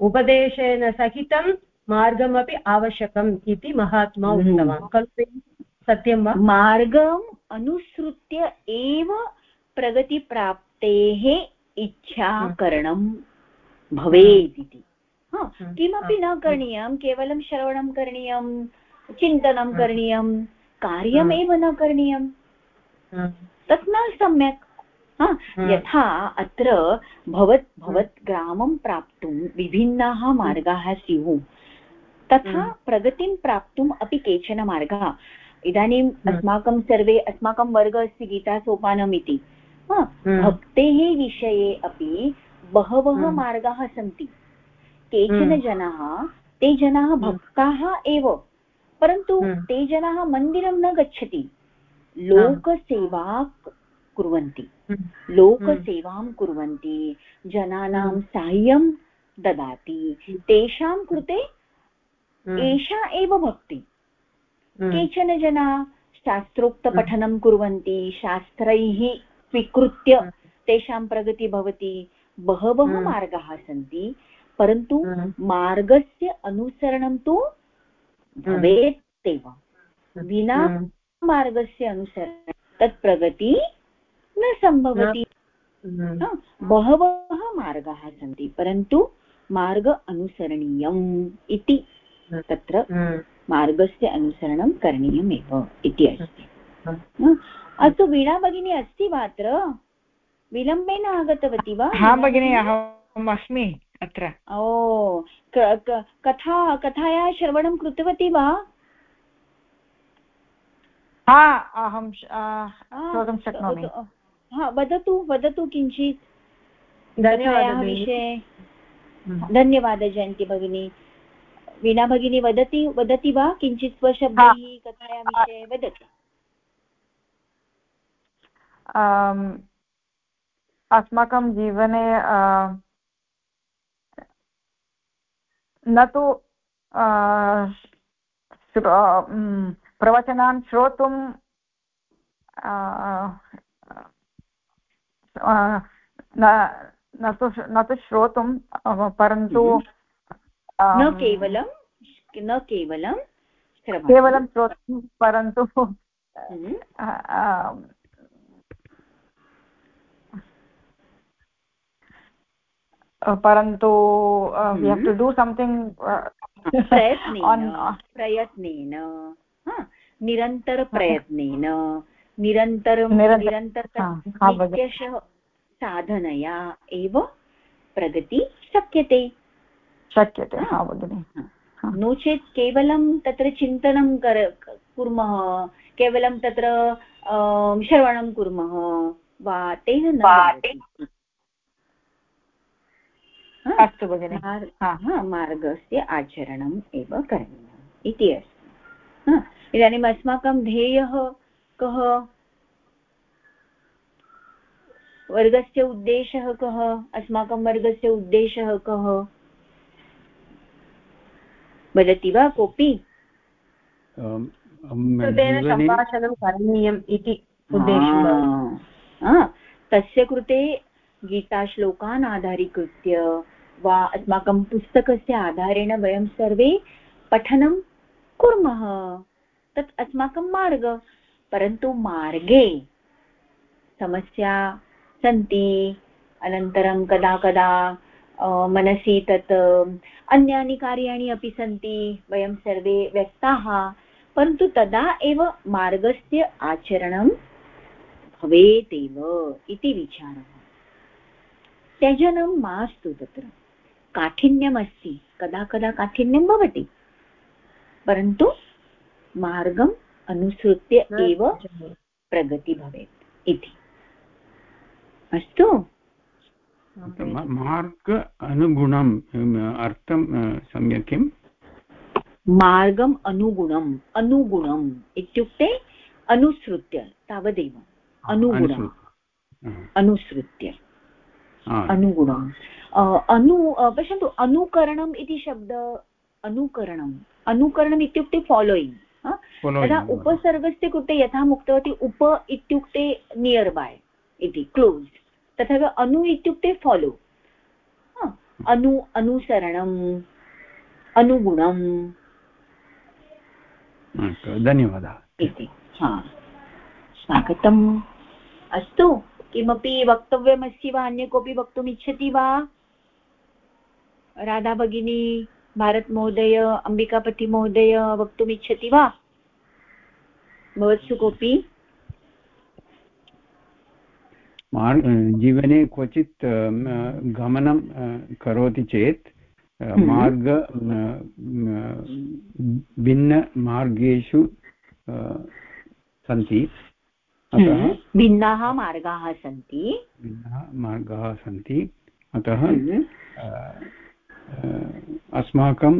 उपदेशेन सहितं मार्गमपि आवश्यकम् इति महात्मा। उक्तवान् खलु सत्यं वा मार्गम् अनुसृत्य एव प्रगतिप्राप्तेः इच्छाकरणं भवेत् इति। किमपि न करणीयं केवलं श्रवणं करणीयं चिन्तनं करणीयं कार्यमेव न करणीयं तत् न सम्यक् यथा अत्र भवत् भवत् ग्रामं प्राप्तुं विभिन्नाः मार्गाः स्युः। तथा प्रगतिं प्राप्तुम् अपि केचन मार्गाः। इदानीम् अस्माकं सर्वे अस्माकं वर्गः अस्ति गीतासोपानम् इति। भक्तेः विषये अपि बहवः मार्गाः सन्ति। केचन जनाः ते जनाः भक्ताः एव। परन्तु ते जनाः मन्दिरं न गच्छति। लोकसेवा कुर्वन्ति। लोकसेवां कुर्वन्ति जनानां हम्म। साहाय्यं ददाति। तेषां कृते हम्म। एषा एव भक्ति। केचन जनाः शास्त्रोक्तपठनं कुर्वन्ति शास्त्रैः स्वीकृत्य तेषां प्रगतिः भवति बहवः मार्गाः सन्ति। परन्तु मार्गस्य अनुसरणं तु भवेत् एव विना मार्गस्य अनुसरणं तत् प्रगति न सम्भवति बहवः मार्गाः सन्ति परन्तु मार्ग अनुसरणीयम् इति तत्र मार्गस्य अनुसरणम् करणीयमेव इति अस्ति। अस्तु वीणा भगिनी अस्ति वा अत्र विलम्बेन आगतवती वा? हा भगिनी अहम् अस्मि अत्र। ओ कथा कथायाः श्रवणं कृतवती वा? हा अहं श्रोतुं शक्नोमि। हा वदतु वदतु किञ्चित् कथायाः विषये। धन्यवादः जयन्ति भगिनी। वीणा भगिनी वदति वदति वा? किञ्चित् स्वशब्दैः कथायाः विषये वदतु। अस्माकं जीवने न तु प्रवचनान् श्रोतुं न तु न तु श्रोतुं परन्तु। न केवलं न केवलं केवलं श्रोतुं परन्तु। परन्तु we have to do something प्रयत्नेन प्रयत्नेन निरन्तरप्रयत्नेन निरन्तरं निरन्तर नित्यशः साधनया एव प्रगति शक्यते। शक्यते हा। भगिनि नो चेत् केवलं तत्र चिन्तनं कर कुर्मः केवलं तत्र श्रवणं कुर्मः वा तेन न अस्तु भगिनि। मार्गस्य आचरणम् एव करणीयम् इति अस्ति। इदानीम् अस्माकं ध्येयः कः? वर्गस्य उद्देशः कः? अस्माकं वर्गस्य उद्देशः कः? वदति वा कोऽपि? सम्भाषणं करणीयम् इति उद्देशः। तस्य कृते गीताश्लोकान् आधारीकृत्य वा अस्माकं पुस्तकस्य आधारेण वयं सर्वे पठनं कुर्मः। तत् अस्माकं मार्ग। परन्तु मार्गे समस्या सन्ति, अनन्तरं कदा कदा मनसि तत् अन्यानि कार्याणि अपि सन्ति, वयं सर्वे व्यक्ताः परन्तु तदा एव मार्गस्य आचरणं भवेत् एव इति विचारः। त्यजनं मास्तु तत्र। काठिन्यमस्ति। कदा कदा काठिन्यं भवति। परन्तु मार्गम् अनुसृत्य एव प्रगति भवेत् इति। अस्तु। मार्ग अनुगुणम् अर्थं सम्यक् किम्? मार्गम् अनुगुणम् अनुगुणम् इत्युक्ते अनुसृत्य तावदेव अनुगुणम्। अनुसृत्य। अनुगुणम्। अनु पश्यन्तु अनुकरणम् इति शब्द अनुकरणम्। अनुकरणम् इत्युक्ते फालोयिङ्ग् यदा उपसर्गस्य कृते यथा उक्तवती उप इत्युक्ते नियर् बै इति क्लोस् तथैव अनु इत्युक्ते फालो अनु अनुसरणम् अनुगुणम् धन्यवादः. इति. हा. स्वागतम्. अस्तु किमपि वक्तव्यमस्ति वा अन्य कोऽपि वक्तुम् इच्छति वा? राधा भगिनी? भारतमहोदय अम्बिकापतिमहोदय वक्तुम् इच्छति वा भवत्सु कोऽपि जीवने क्वचित् गमनं करोति चेत् हम्म। मार्ग भिन्नमार्गेषु सन्ति अतः हम्म। भिन्नाः मार्गाः सन्ति भिन्नाः मार्गाः सन्ति अतः हम्म। अस्माकं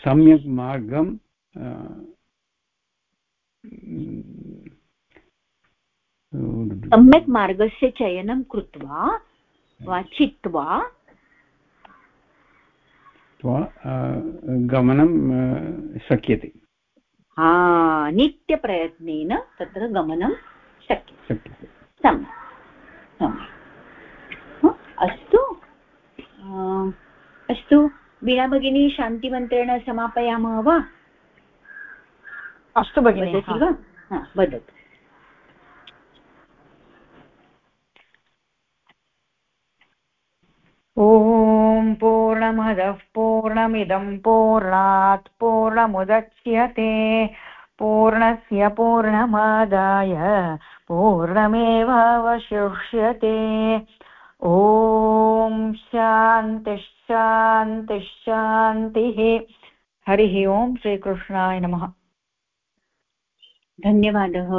सम्यक् मार्गं सम्यक् मार्गस्य चयनं कृत्वा वा चित्वा गमनं शक्यते। हा नित्यप्रयत्नेन तत्र गमनं शक्यते। सम्यक्। सम्यक्। अस्तु। अस्तु वीणा भगिनी शान्तिमन्त्रेण समापयामः वा? अस्तु भगिनि वा? वदतु। ॐ पूर्णमदः पूर्णमिदं पूर्णात् पूर्णमुदच्यते पूर्णस्य पूर्णमादाय पूर्णमेव अवशिष्यते ॐ शान्तिश्शान्तिश्शान्तिः हरिः ओम् श्रीकृष्णाय नमः। धन्यवादः।